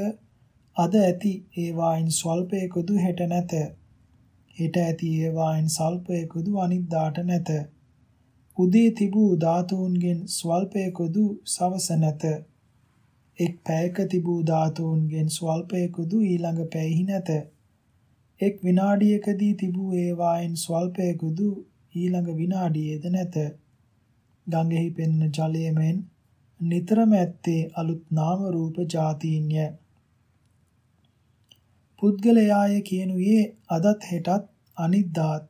අද ඇති ඒවායින් ස්වල්පයකුදු හෙට නැත. හෙට ඇති ඒවායින් සල්පයකුදු අනිද්දාට නැත. උදේ තිබූ ධාතුන්ගෙන් ස්වල්පයකුදු සවස නැත. එක් පැයක තිබූ ධාතුන්ගෙන් ස්වල්පයකුදු ඊළඟ පැයෙහි නැත. එක් විනාඩියකදී තිබූ ඒවායින් ස්වල්පයකුදු ඊළඟ විනාඩියේද නැත. ගඟෙහි පෙනෙන ජලයමෙන් නිතරම ඇත්තේ අලුත් නාම රූප જાතීන්ය. පුද්ගලයාය කියනුයේ අදත් හෙටත් අනිද්දාත්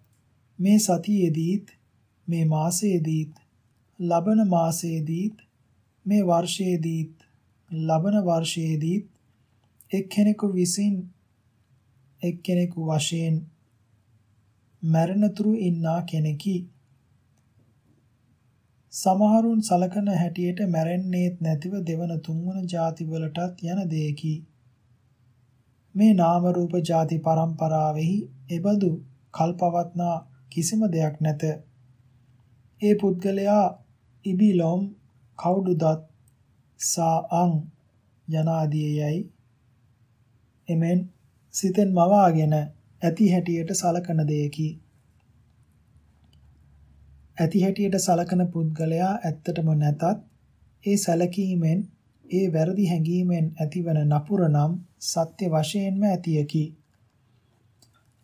මේ සතියේදීත් මේ මාසයේදීත් ලබන මාසයේදීත් මේ වර්ෂයේදීත් ලබන වර්ෂයේදීත් එක්කෙනෙකු විසින් එක්කෙනෙකු වශයෙන් මරණතුරු ඉන්නා කෙනෙකි සමහරුන් සලකන හැටියට මැරෙන්නේත් නැතිව දෙවන තුන්වන ಜಾති වලටත් යන දෙයකි. මේ නාම රූප ಜಾති පරම්පරාවෙහි එබඳු කල්පවත්නා කිසිම දෙයක් නැත. ඒ පුද්ගලයා ඉබිලොම් කවුඩුදත් සාඅං යනාදීයයි එමෙන් සිතෙන් මවාගෙන ඇති හැටියට සලකන දෙයකි. ඇති හැටියට සලකන පුද්ගලයා ඇත්තටම නැතත් ඒ සැලකීමෙන් ඒ වැරදි හැඟීමෙන් ඇතිවන නපුර නම් සත්‍ය වශයෙන්ම ඇතියකි.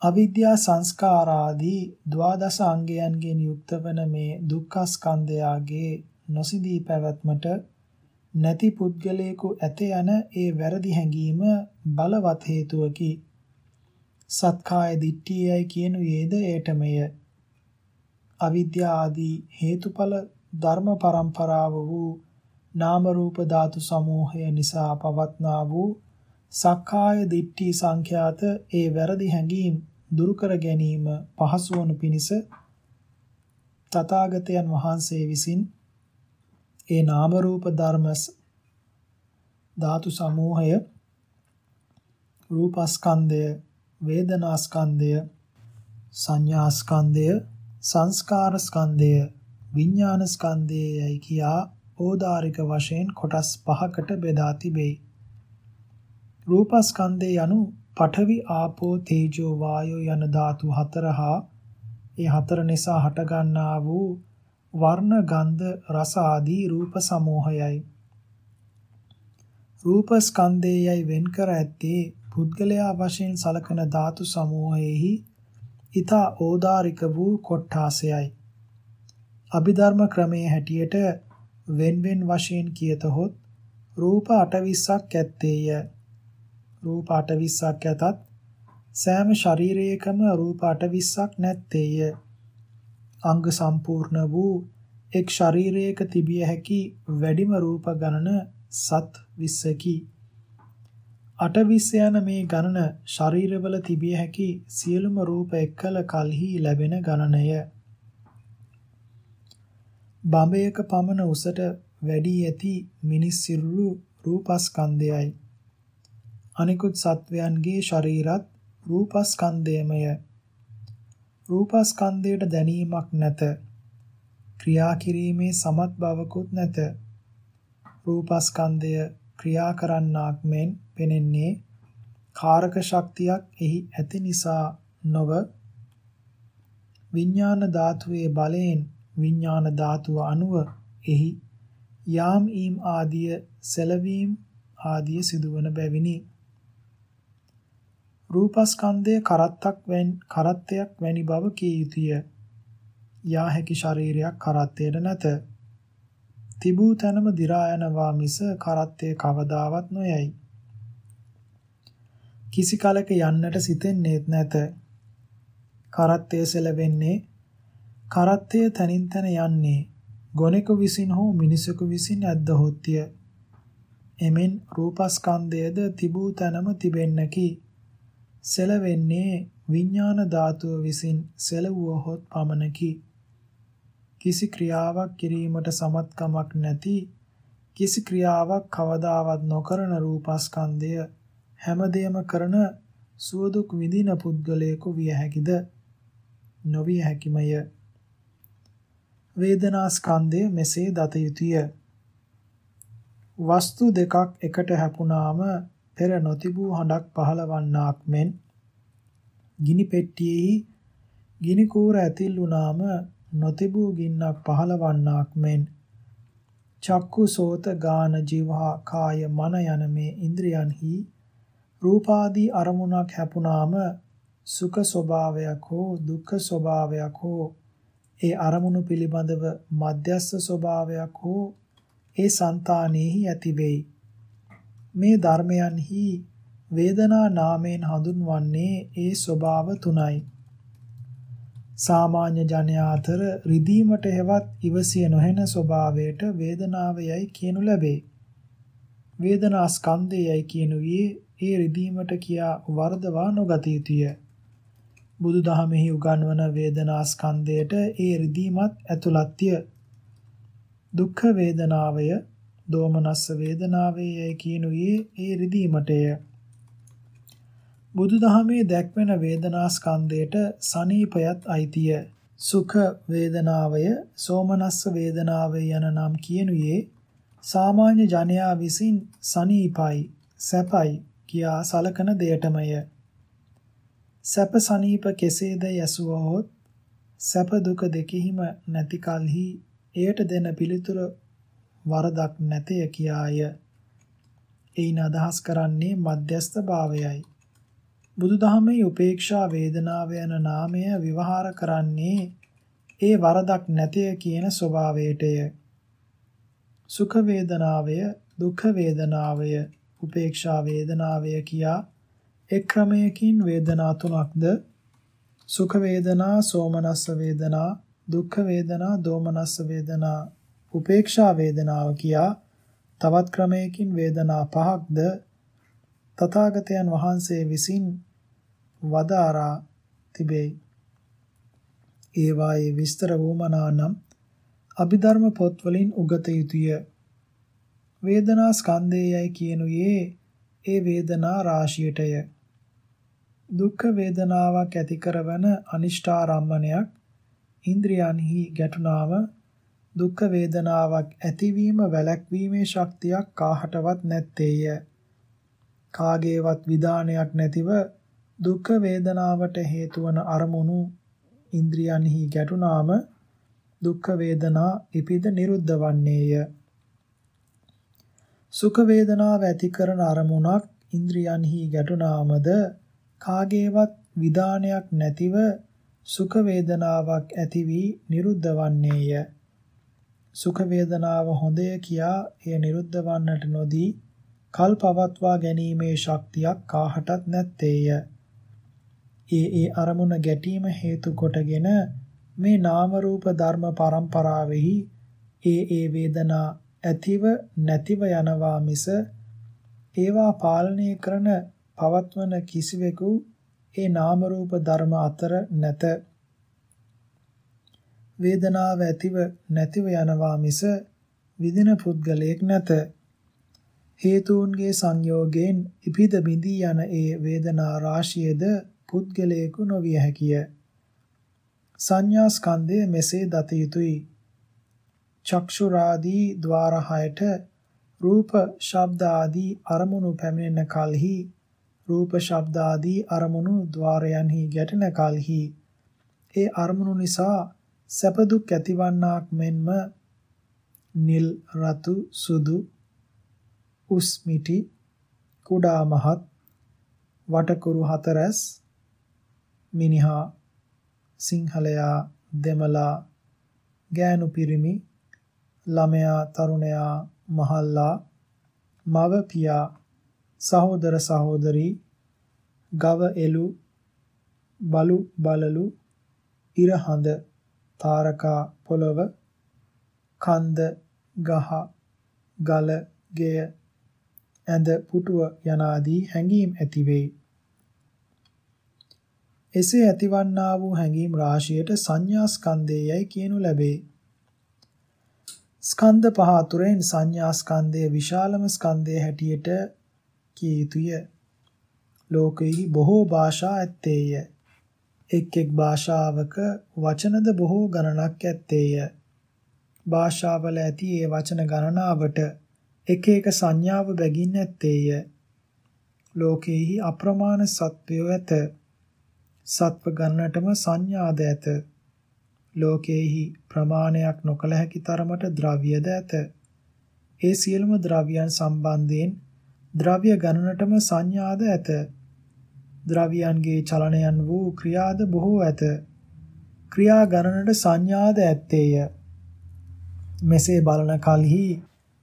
අවිද්‍යා සංස්කාරාදී ද්වාදස අංගයන්ගෙන් යුක්ත වන මේ දුක්ඛ ස්කන්ධයාගේ නොසිදී පැවැත්මට නැති පුද්ගලයෙකු ඇත යන ඒ වැරදි හැඟීම බලවත් හේතුවකි. සත්කාය දිට්ඨියයි කියනුයේද ඒටමය. අවිද්‍යා ආදී හේතුඵල ධර්ම පරම්පරාව වූ නාම රූප ධාතු සමූහය නිසා පවත්නා වූ සක්කාය දිට්ඨි සංඛ්‍යාත ඒ වැරදි හැඟීම් දුරු කර ගැනීම පහසු වනු පිණිස තථාගතයන් වහන්සේ විසින් ඒ නාම රූප ධර්ම ධාතු සමූහය රූපස්කන්ධය වේදනාස්කන්ධය සංඥාස්කන්ධය සංස්කාර ස්කන්ධය විඥාන ස්කන්ධයයි කියා ඕදාරික වශයෙන් කොටස් පහකට බෙදා තිබේ. රූපස්කන්ධය යනු පඨවි ආපෝ තේජෝ වායෝ යන ධාතු හතර හා ඒ හතර නිසා හටගන්නා වූ වර්ණ ගන්ධ රස ආදී රූප සමූහයයි. රූප ස්කන්ධයයි වෙන් කර ඇත්තේ පුද්ගලයා වශයෙන් සලකන ධාතු සමූහයෙහි ඊතා ඕදාරික වූ කොට්ඨාසයයි. අභිධර්ම ක්‍රමයේ හැටියට වෙන්වෙන් වශයෙන් කියතහොත් රූප 820ක් ඇත්තේය. රූප 820ක් ඇතත් සෑම ශරීරයකම රූප 820ක් නැත්තේය. අංග සම්පූර්ණ වූ එක් ශරීරයක තිබිය හැකි වැඩිම රූප ගණන සත් 20කි. 820 යන මේ ගණන ශරීරවල තිබිය හැකි සියලුම රූප එක්කල කලෙහි ලැබෙන ගණනය. බඹයක පමණ උසට වැඩි ඇති මිනිස් සිරුරු රූපස්කන්ධයයි. අනිකුත් සත්වයන්ගේ ශරීරත් රූපස්කන්ධයමය. රූපස්කන්ධයට දැනීමක් නැත. ක්‍රියා කිරීමේ සමත් බවකුත් නැත. රූපස්කන්ධය ක්‍රියා කරන්නාක් මෙන් පෙනෙන්නේ කාරක ශක්තියක් එහි ඇති නිසා නොව විඥාන ධාතුවේ බලයෙන් විඥාන ධාතුව අනුව එහි යාම් ඊම් ආදිය සැලවීම ආදිය සිදුවන බැවිනි රූපස්කන්ධය කරත්තක් වැනි කරත්තයක් වැනි බව කිය යුතුය. යා හැකි ශරීරයක් කරත්තයට නැත. තිබූ තැනම දි รา යනවා මිස කරත්තේ කවදාවත් නොයයි. කිසි කලක යන්නට සිතෙන්නේත් නැත. කරත්තය සෙලවෙන්නේ කරත්තය තනින් තන යන්නේ ගොනෙකු විසින් හෝ මිනිසෙකු විසින් ඇද්දහොත්ය. එමෙන් රූපස්කන්ධයද තිබූ තැනම තිබෙන්නකි. සෙලවෙන්නේ විඥාන ධාතුව විසින් සෙලවුවහොත් පමණකි. කිසි ක්‍රියාවක් කිරීමට සමත්කමක් නැති කිසි ක්‍රියාවක් කවදාවත් නොකරන රූපස්කන්ධය හැමදේම කරන සුවදුක් විඳින පුද්ගලයෙකු විය හැකිද? නොවිය හැකිමය. වේදනා ස්කන්ධය මෙසේ දත යුතුය. වස්තු දෙකක් එකට හැපුණාම පෙර නොතිබූ හඬක් පහළවන්නාක් මෙන් ගිනි පෙට්ටියෙහි ගිනි කූර ඇතිල් වුණාම නොතිබූ ගින්නක් පහළවන්නාක් මෙන් චක්කු සෝත ගාන ජීවහා කාය මන යන මේ ඉන්ද්‍රියන්හි රූපාදී අරමුණක් හැපුණාම සුඛ ස්වභාවයක් හෝ දුක්ඛ ස්වභාවයක් හෝ ඒ අරමුණු පිළිබඳව මධ්‍යස්ථ ස්වභාවයක් හෝ ඒ సంతානෙහි ඇති වෙයි. මේ ධර්මයන්හි වේදනා නාමයෙන් හඳුන්වන්නේ ඒ ස්වභාව තුනයි සාමාන්‍ය ජනයා අතර රිදීමට හෙවත් ඉවසිය නොහෙන ස්වභාවයට වේදනාවයයි කියනු ලැබේ. වේදනා ස්කන්ධයයි කියනුවේ ඒ රිදීමට කියා වර්ධවා නොගත යුතුය. බුදුදහමෙහි උගන්වන වේදනා ස්කන්ධයට ඒ රිදීමත් ඇතුළත්ය. දුක්ඛ වේදනාවය, දෝමනස්ස වේදනාවයයි කියනුවේ ඒ රිදීමටය. බුදුදහමේ දැක්වෙන වේදනා ස්කන්ධයට සනීපයත් අයිතිය. සුඛ වේදනාවය, සෝමනස්ස වේදනාවය යන නම් කියනුයේ සාමාන්‍ය ජනයා විසින් සනීපයි, සැපයි කියා සලකන දෙයටමය. සැප සනීප කෙසේද යසුවහොත් සැප දුක දෙකෙහිම නැති කලෙහි එයට දෙන පිළිතුර වරදක් නැතය කියාය. එයින් අදහස් කරන්නේ මධ්‍යස්ථ භාවයයි. බුදුදහමේ උපේක්ෂා වේදනාව යන නාමය විවහාර කරන්නේ ඒ වරදක් නැතය කියන ස්වභාවයටය. සුඛ වේදනාවය, දුක්ඛ වේදනාවය, උපේක්ෂා වේදනාවය කියා එක් ක්‍රමයකින් වේදනා තුනක්ද සුඛ වේදනා, සෝමනස්ස වේදනා, දුක්ඛ වේදනා, දෝමනස්ස වේදනා, උපේක්ෂා වේදනාව කියා තවත් ක්‍රමයකින් වේදනා පහක්ද තථාගතයන් වහන්සේ විසින් වදාරා තිබේ. ඒවායේ විස්තර වූමනා නම් අභිධර්ම පොත්වලින් උගත යුතුය. වේදනා ස්කන්ධයයි කියනුයේ ඒ වේදනා රාශියටය. දුක්ඛ වේදනාවක් ඇති කරවන අනිෂ්ඨාරම්මණයක් ඉන්ද්‍රියන්හි ගැටුණාම දුක්ඛ වේදනාවක් ඇතිවීම වැළැක්වීමේ ශක්තියක් කාහටවත් නැත්තේය. කාගේවත් විධානයක් නැතිව දුක් වේදනාවට හේතු වන අරමුණු ඉන්ද්‍රියන්හි ගැටුණාම දුක් වේදනා ඉපිද නිරුද්ධ වන්නේය. සුඛ වේදනාව ඇති කරන අරමුණක් ඉන්ද්‍රියන්හි ගැටුණාමද කාගේවත් විදානයක් නැතිව සුඛ වේදනාවක් ඇති වී නිරුද්ධ වන්නේය. සුඛ වේදනාව හොඳය කියා එය නිරුද්ධ වන්නට නොදී කල් පවත්වා ගැනීමේ ශක්තියක් කාහටත් නැත්තේය. ඒ ඒ අරමුණ ගැටීම හේතු කොටගෙන මේ නාම රූප ධර්ම පරම්පරාවෙහි ඒ ඒ වේදනා ඇතිව නැතිව යනවා මිස ඒවා පාලනය කරන පවත්වන කිසිවෙකු ඒ නාම රූප ධර්ම අතර නැත වේදනාව ඇතිව නැතිව යනවා මිස විදින පුද්ගලයෙක් නැත. හේතුන්ගේ සංයෝගයෙන් ඉපිද බිඳී යන ඒ වේදනා රාශියද පුද්ගලයෙකු නොවිය හැකිය. සංඥා ස්කන්ධය මෙසේ දත යුතුය. චක්ෂුරාදී ద్వාර හයට රූප ශබ්ද ආදී අරමුණු පැමිණෙන කලෙහි රූප ශබ්ද ආදී අරමුණු ద్వාරයන්හි ගැටෙන කලෙහි ඒ අරමුණු නිසා සැප දුක් ඇතිවන්නාක් මෙන්ම නිල් රතු සුදු උස් මිටි කුඩා මහත් වටකුරු හතරැස් මිනිහා සිංහලයා දෙමළා ගෑනු පිරිමි ළමයා තරුණයා මහල්ලා මව පියා සහෝදර සහෝදරී ගව එළු බලු බලලු ඉරහඳ තාරකා පොළව කන්ද ගහ ගල ගෙය ඇඳ පුටුව යනාදී හැඟීම් ඇති වෙයි. එසේ ඇතිවන්නා වූ හැඟීම් රාශියට සංඥා ස්කන්ධයයි කියනු ලැබේ. ස්කන්ධ පහ අතුරෙන් සංඥා ස්කන්ධය විශාලම ස්කන්ධය හැටියට කිය යුතුය. ලෝකෙහි බොහෝ භාෂා ඇත්තේය. එක් එක් භාෂාවක වචනද බොහෝ ගණනක් ඇත්තේය. භාෂාවල ඇති ඒ වචන ගණනාවට එක එක සංඥාව බැගින් ඇත්තේය. ලෝකෙහි අප්‍රමාණ සත්වයෝ ඇත. සත්ව ගණනටම සංඥාද ඇත. ලෝකෙහි ප්‍රමාණයක් නොකල හැකි තරමට ද්‍රව්‍යද ඇත. ඒ සියලුම ද්‍රව්‍යයන් සම්බන්ධයෙන් ද්‍රව්‍ය ගණනටම සංඥාද ඇත. ද්‍රව්‍යයන්ගේ චලනයන් වූ ක්‍රියාද බොහෝ ඇත. ක්‍රියා ගණනට සංඥාද ඇත්තේය. මෙසේ බලන කලෙහි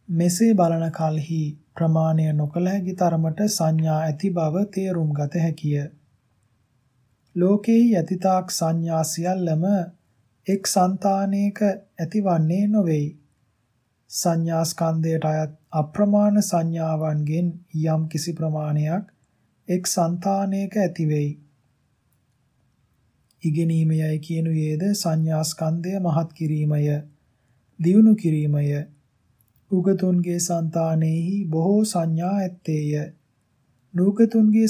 මෙසේ බලන කලෙහි ප්‍රමාණය නොකළ හැකි තරමට සංඥා ඇති බව තේරුම් ගත හැකිය. ලෝකේහි යතිතාක් සංඥා සියල්ලම එක් సంతානයක ඇතිවන්නේ නොවේයි. සංඥා ස්කන්ධයට අයත් අප්‍රමාණ සංඥාවන්ගෙන් යම් කිසි ප්‍රමාණයක් එක් సంతානයක ඇති වෙයි. ඉගෙනීමයයි කියනුයේද සංඥාස්කන්ධය මහත් කිරීමය, දියුණු කිරීමය. උගතුන්ගේ సంతානෙහි බොහෝ සංඥා ඇත්තේය. නූගතුන්ගේ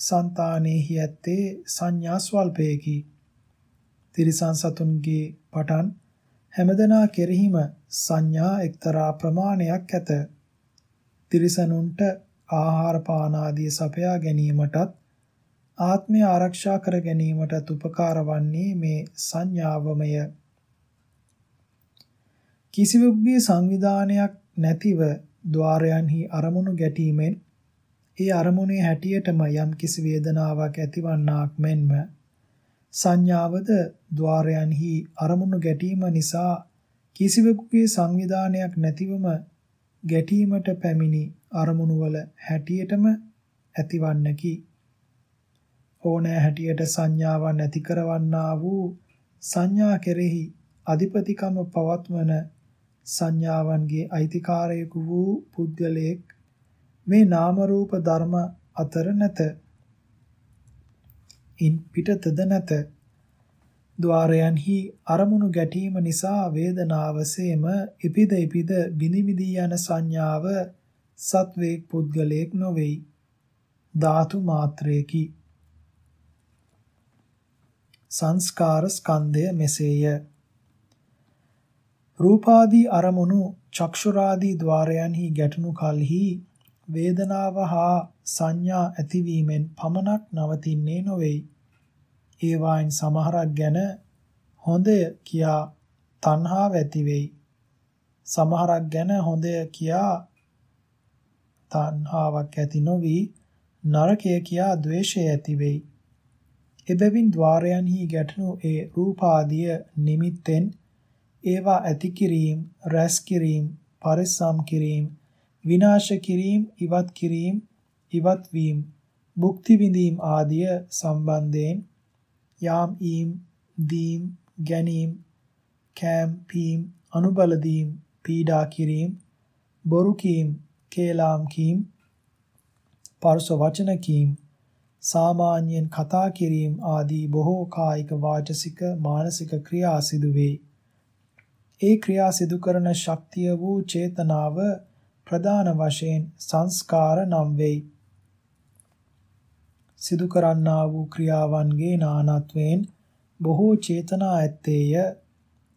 సంతානෙහි ඇත්තේ සංඥා ස්වල්පයකි. තිරිසන් සතුන්ගේ පටන් හැමදෙනා කෙරෙහිම සංඥා එක්තරා ප්‍රමාණයක් ඇත. තිරිසනුන්ට ආහාර පාන ආදී සපයා ගැනීමටත් ආත්මය ආරක්ෂා කර ගැනීමටත් උපකාර වන්නේ මේ සංඥාවමය. කිසිවෙකුගේ සංවිධානයක් නැතිව ద్వාරයන්හි අරමුණු ගැටීමෙන් ඒ අරමුණේ හැටියටම යම් කිසි වේදනාවක් ඇතිවන්නාක් මෙන්ම සංඥාවද ద్వාරයන්හි අරමුණු ගැටීම නිසා කිසිවෙකුගේ සංවිධානයක් නැතිවම ගැටීමට පැමිණි අරමුණු වල හැටියටම ඇතිවන්නකි. ඕනෑ හැටියට සංඥාවන් ඇති කරවන්නා වූ සංඥා කෙරෙහි අධිපතිකම පවත්වන සංඥාවන්ගේ අයිතිකාරයෙකු වූ පුද්ගලයෙක් මේ නාම රූප ධර්ම අතර නැත. ඉන් පිටතද නැත. ద్వාරයන්හි අරමුණු ගැටීම නිසා වේදනාවසේම ඉපිද ඉපිද බිනි බිදී යන සංඥාව සත්වේක් පුද්ගලයෙක් නොවේයි. ධාතු මාත්‍රයකි. සංස්කාර ස්කන්ධය මෙසේය. රූපාදී අරමුණු චක්ෂුරාදී ద్వාරයන්හි ගැටුණු කලෙහි වේදනාව හා සංඥා ඇතිවීමෙන් පමණක් නවතින්නේ නොවේයි. ඒවායින් සමහරක් ගැන හොඳය කියා තණ්හාව ඇති වෙයි. සමහරක් ගැන හොඳය කියා තණ්හාවක් ඇති නොවි නරකය කියා ද්වේෂය ඇති වෙයි. එබැවින් ద్వාරයන්හි ගැටණු ඒ රූපාදිය නිමිත්තෙන් ඒවා ඇති කිරීම, රැස් කිරීම, පරිස්සම් කිරීම, විනාශ කිරීම, ඉවත් කිරීම, ඉවත් වීම, භුක්ති විඳීම ආදිය සම්බන්ධයෙන් යාම් ඊම් දීම් ගැනීම කෑම් පීම් අනුබල දීම් පීඩා කිරීම බොරු කීම් කේලාම් කීම් පරස වචන කීම් සාමාන්‍යයෙන් කතා කිරීම ආදී බොහෝ කායික වාචසික මානසික ක්‍රියා සිදු වේ. ඒ ක්‍රියා සිදු කරන ශක්තිය වූ චේතනාව ප්‍රධාන වශයෙන් සංස්කාර නම් වෙයි. සිදු කරන්නා වූ ක්‍රියාවන්ගේ නානත්වයෙන් බොහෝ චේතනා ඇත්තේය.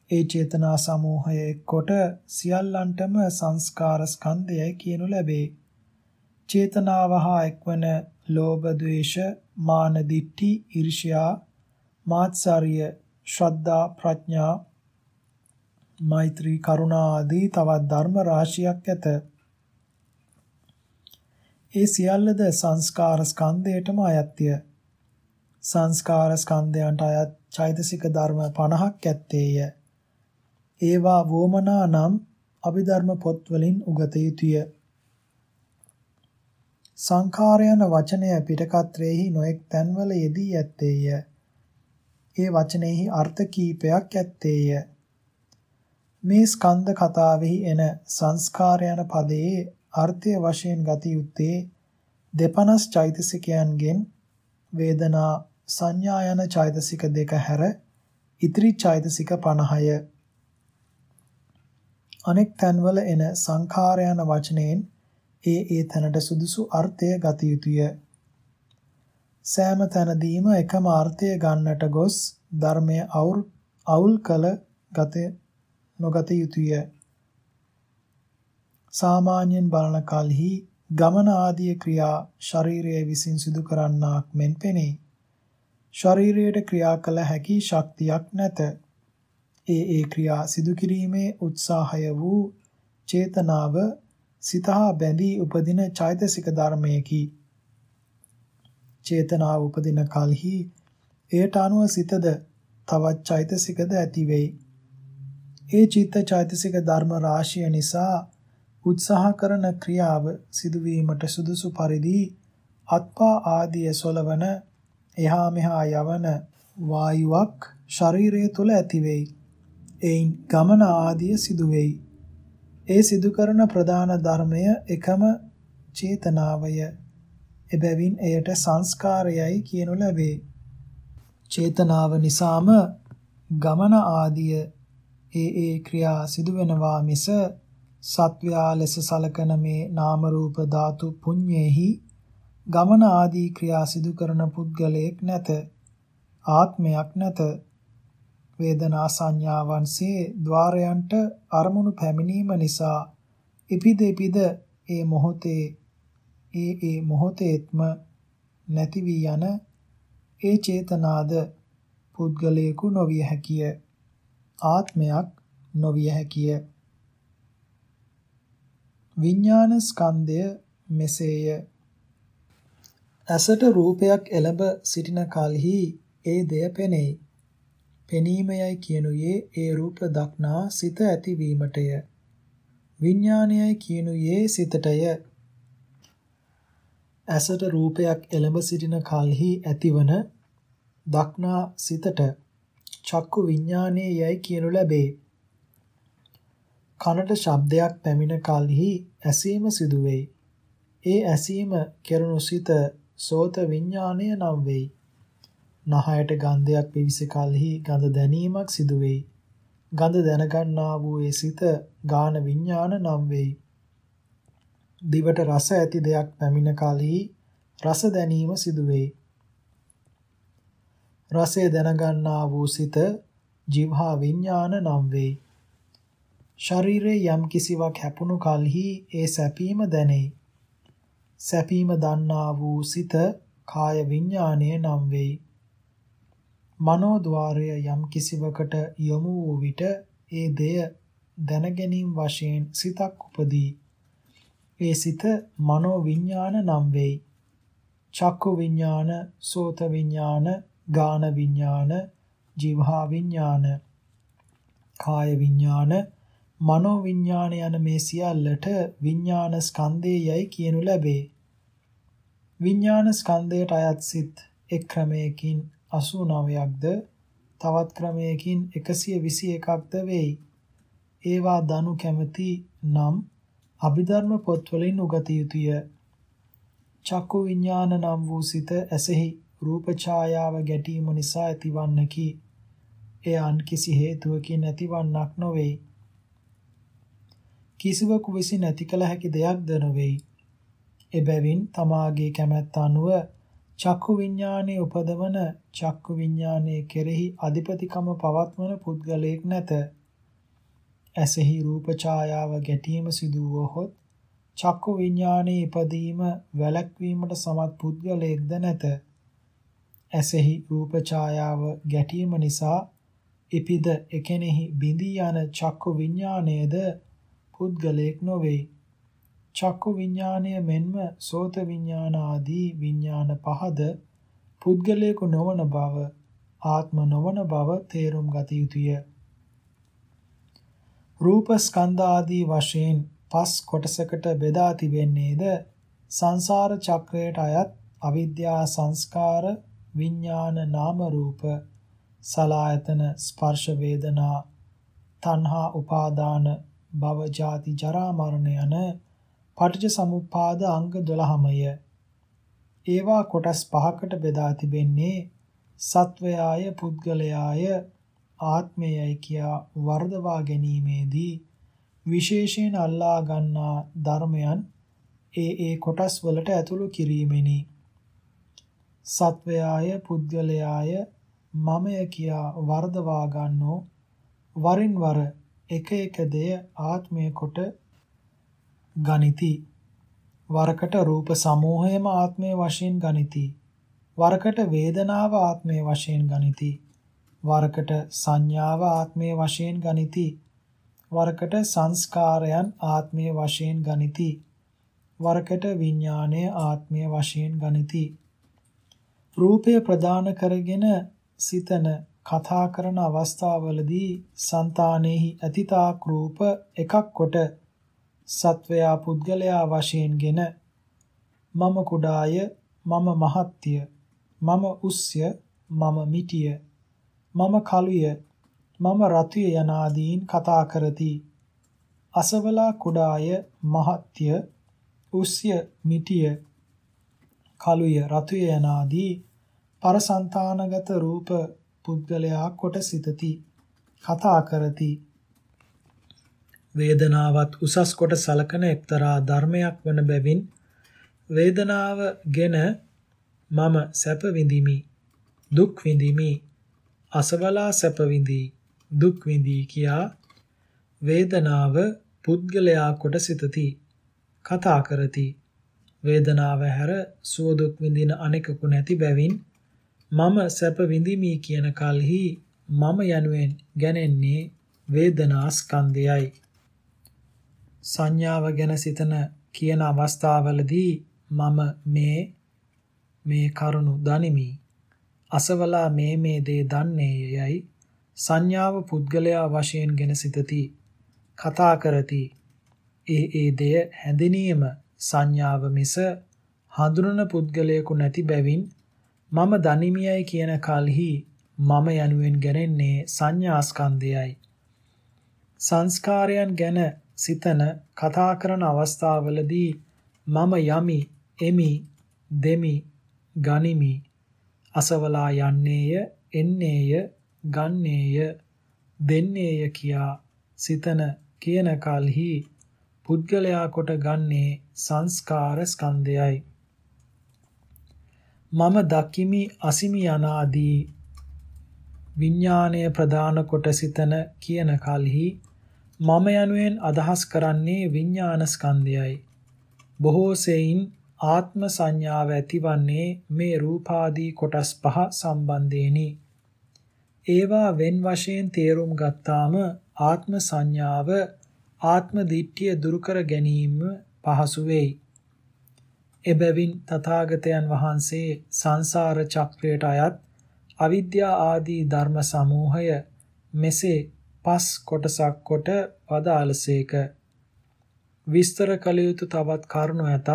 ඒ චේතනා සමූහය කොට සියල්ලන්ටම සංස්කාර ස්කන්ධයයි කියනු ලැබේ. චේතනාව හා එක්වන ලෝභ ද්වේෂ මාන දිට්ඨි ඊර්ෂ්‍යා මාත්සාරිය ශ්‍රද්ධා ප්‍රඥා මෛත්‍රී කරුණා ආදී තවත් ධර්ම රාශියක් ඇත. ඒ සියල්ලද සංස්කාර ස්කන්ධයටම අයත්ය. සංස්කාර ස්කන්ධයන්ට අයත් චෛතසික ධර්ම 50ක් ඇත්තේය. ඒවා වෝමනා නම් අභිධර්ම පොත්වලින් උගත යුතුය. සංඛාරයන වචනය පිටකත්‍රයේහි නොඑක් තැන්වල යෙදී ඇත්තේය. ඒ වචනයෙහි අර්ථ කීපයක් ඇත්තේය. මේ ස්කන්ධ කතාවෙහි එන සංස්කාර යන පදයේ අර්ථය වශයෙන් ගත යුත්තේ දෙපනස් චෛතසිකයන්ගෙන් වේදනා සංඥා යන චෛතසික දෙක හැර ඉතිරි චෛතසික 50ය. අනෙක් තැන්වල එන සංඛාර යන වචනයෙන් ඒ ඒ තැනට සුදුසු අර්ථය ගත යුතුය. සෑම තැනදීම එකම අර්ථය ගන්නට ගොස් ධර්මය අවුල් කළ ගත නොගත යුතුය. සාමාන්‍යයෙන් බලන කලෙහි ගමන ආදී ක්‍රියා ශරීරයේ විසින් සිදු කරන්නාක් මෙන් පෙනේ. ශරීරයට ක්‍රියා කළ හැකි ශක්තියක් නැත. ඒ ඒ ක්‍රියා සිදු කිරීමේ උත්සාහය වූ චේතනාව සිතහා බැඳී උපදින චෛතසික ධර්මයකි. චේතනාව උපදින කලෙහි එයට අනුව සිතද තවත් චෛතසිකද ඇති වෙයි. ඒ චිත්ත චෛතසික ධර්ම රාශිය නිසා උත්සාහ කරන ක්‍රියාව සිදුවීමට සුදුසු පරිදි අත්පා ආදිය සොලවන එහා මෙහා යවන වායුවක් ශරීරය තුල ඇති වෙයි. එයින් ගමන ආදිය සිදු වෙයි. ඒ සිදු කරන ප්‍රධාන ධර්මය එකම චේතනාවය. එබැවින් එයට සංස්කාරයයි කියනු ලැබේ. චේතනාව නිසාම ගමන ආදිය ඒ ඒ ක්‍රියා සිදු වෙනවා මිස සත්වයා ලෙස සලකන මේ නාම රූප ධාතු පුඤ්ඤේහි ගමන ආදී ක්‍රියා සිදු කරන පුද්ගලයෙක් නැත ආත්මයක් නැත වේදනා සංඥාවන්සේ ద్వාරයන්ට අරමුණු පැමිණීම නිසා ඉපිද ඉපිද ඒ මොහොතේ ඒ ඒ මොහොතේත්ම නැති වී යන ඒ චේතනාද පුද්ගලයෙකු නොවිය හැකිය ආත්මයක් නොවිය හැකිය. විඥාන ස්කන්ධය මෙසේය. ඇසට රූපයක් එළඹ සිටින කලෙහි ඒ දෙය පෙනෙයි. පෙනීමයයි කියනුයේ ඒ රූප දක්නා සිත ඇතිවීමටය. විඥානයයි කියනුයේ සිතටය. ඇසට රූපයක් එළඹ සිටින කලෙහි ඇතිවන දක්නා සිතට චක්කු විඥානයේ යයි කියනු ලැබේ. කනට ශබ්දයක් පැමිණ කලෙහි ඇසීම සිදු වෙයි. ඒ ඇසීම කෙරුණු සිත සෝත විඥානය නම් වෙයි. නහයට ගන්ධයක් පිවිස කලෙහි ගඳ දැනීමක් සිදු වෙයි. ගඳ දැනගන්නා වූ ඒ සිත ගාන විඥාන නම් වෙයි. දිවට රස ඇති දෙයක් පැමිණ කලෙහි රස දැනීම සිදු වෙයි. රසය දැනගන්නා වූ සිත ජීවහා විඥාන නම් වේ. ශරීරයේ යම් කිසිවක් හැපුණු කලෙහි ඒ සැපීම දැනේ. සැපීම දන්නා වූ සිත කාය විඥානය නම් වෙයි. මනෝද්වාරය යම් කිසිවකට යොමු වූ විට ඒ දෙය දැනගැනීම වශයෙන් සිතක් උපදී. ඒ සිත මනෝ විඥාන නම් වෙයි. චක්කු විඥාන, සෝත විඥාන, ගාන විඥාන, ජීවහා විඥාන, කාය විඥාන, මනෝ විඥාන යන මේ සියල්ලට විඥාන ස්කන්ධයයි කියනු ලැබේ. විඥාන ස්කන්ධයට අයත් සිත් එක් ක්‍රමයකින් 89ක්ද තවත් ක්‍රමයකින් 121ක්ද වෙයි. ඒවා දනු කැමැති නම් අභිධර්ම පොත්වලින් උගත යුතුය. චක්කු විඥාන නම් වූ සිත ඇසෙහි රූප ඡායාව ගැටීම නිසා ඇතිවන්නකි. එය අන් කිසි හේතුවකින් ඇතිවන්නක් නොවේ. කිසිවකු විසින් ඇති කළ හැකි දෙයක්ද නොවේ. එබැවින් තමාගේ කැමැත්ත අනුව චක්කු විඥානයේ උපදවන චක්කු විඥානයේ කෙරෙහි අධිපතිකම පවත්වන පුද්ගලයෙක් නැත. ඇසෙහි රූප ඡායාව ගැටීම සිදු වූහොත් චක්කු විඥානයේ ඉපදීම වැළැක්වීමට සමත් පුද්ගලයෙක්ද නැත. ඇසෙහි රූප ඡායාව ගැටීම නිසා ඉපිද එකෙනෙහි බිඳී යන චක්කු විඥාණයද පුද්ගලයෙක් නොවේ. චක්කු විඥානය මෙන්ම සෝත විඥාන ආදී විඥාන පහද පුද්ගලයෙකු නොවන බව ආත්ම නොවන බව තේරුම් ගත යුතුය. රූප ස්කන්ධ ආදී වශයෙන් පස් කොටසකට බෙදා තිබෙන්නේද සංසාර චක්‍රයට අයත් අවිද්‍යා සංස්කාර විඥාන නාම රූප සලායතන ස්පර්ශ වේදනා තණ්හා උපාදාන භව ජාති ජරා මරණ යන පටිච්ච සමුප්පාද අංග 12මය. ඒවා කොටස් පහකට බෙදා තිබෙන්නේ සත්වයාය පුද්ගලයාය ආත්මයයි කියා වර්ධවා ගැනීමේදී විශේෂයෙන් අල්ලා ගන්නා ධර්මයන් ඒ ඒ කොටස් වලට ඇතුළු කිරීමෙනි. සත්වයාය පුද්ගලයාය මමය කියා වර්ධවා ගන්නෝ වරින් වර එක එක දෙය ආත්මය කොට ගනිති. වරකට රූප සමූහයම ආත්මය වශයෙන් ගනිති. වරකට වේදනාව ආත්මය වශයෙන් ගනිති. වරකට සංඥාව ආත්මය වශයෙන් ගනිති. වරකට සංස්කාරයන් ආත්මය වශයෙන් ගනිති. වරකට විඥාණය ආත්මය වශයෙන් ගනිති. රූපය ප්‍රදාන කරගෙන සිතන කතා කරන අවස්ථාවවලදී సంతානෙහි අතීතාක් රූප එකක් කොට සත්වයා පුද්ගලයා වශයෙන්ගෙන මම කුඩාය මම මහත්ය මම උස්ය මම මිටිය මම කළුය මම රතුය යනාදීන් කතා කරති. අසවලා කුඩාය මහත්ය උස්ය මිටිය කළුය රතුය යනාදී පරසන්තානගත රූප පුද්ගලයා කොට සිතති කතා කරති. වේදනාවත් උසස් කොට සලකන එක්තරා ධර්මයක් වන බැවින් වේදනාව ගෙන මම සැප විඳිමි දුක් විඳිමි අසවලා සැප විඳි දුක් විඳි කියා වේදනාව පුද්ගලයා කොට සිතති කතා කරති. වේදනාව හැර සුව දුක් විඳින අනෙකකු නැති බැවින් මම සැප විඳිමි කියන කලෙහි මම යනුවෙන් ගැනෙන්නේ වේදනා ස්කන්ධයයි සංඥාව ගැන සිතන කියන අවස්ථාවලදී මම මේ මේ කරුණු දනිමි. අසවලා මේ මේ දේ දන්නේ යයි සංඥාව පුද්ගලයා වශයෙන් ගෙන සිතති. කතා කරති. ඒ ඒ දෙය හැඳිනීම සංඥාව මිස හඳුනන පුද්ගලයෙකු නැති බැවින් මම දනිමියයි කියන කලෙහි මම යනුවෙන් ගැනෙන්නේ සංඥා ස්කන්ධයයි සංස්කාරයන් ගැන සිතන කතා කරන අවස්ථාවලදී මම යමි එමි දෙමි ගනිමි. අසවලා යන්නේය එන්නේය ගන්නේය දෙන්නේය කියා සිතන කියන කලෙහි පුද්ගලයා කොට ගන්නේ සංස්කාර ස්කන්ධයයි. මම දකිමි අසිමි යනාදී විඥාණය ප්‍රදාන කොට සිතන කියන කලෙහි මම යනුවෙන් අදහස් කරන්නේ විඥාන ස්කන්ධයයි. බොහෝ සෙයින් ආත්ම සංඥාව ඇතිවන්නේ මේ රූපාදී කොටස් පහ සම්බන්ධයෙනි. ඒවා වෙන් වශයෙන් තේරුම් ගත්තාම ආත්ම සංඥාව ආත්ම දිට්ඨිය දුරු කර ගැනීම පහසු වෙයි. එබැවින් තථාගතයන් වහන්සේ සංසාර චක්‍රයට අයත් අවිද්‍යා ආදී ධර්ම සමූහය මෙසේ පස් කොටසක් කොට වදාළසේක. විස්තර කළ යුතු තවත් කරුණු ඇතත්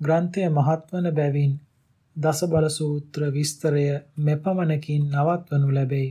ග්‍රන්ථය මහත්වන බැවින් දස බල සූත්‍ර විස්තරය මෙපමණකින් නවත්වනු ලැබේ.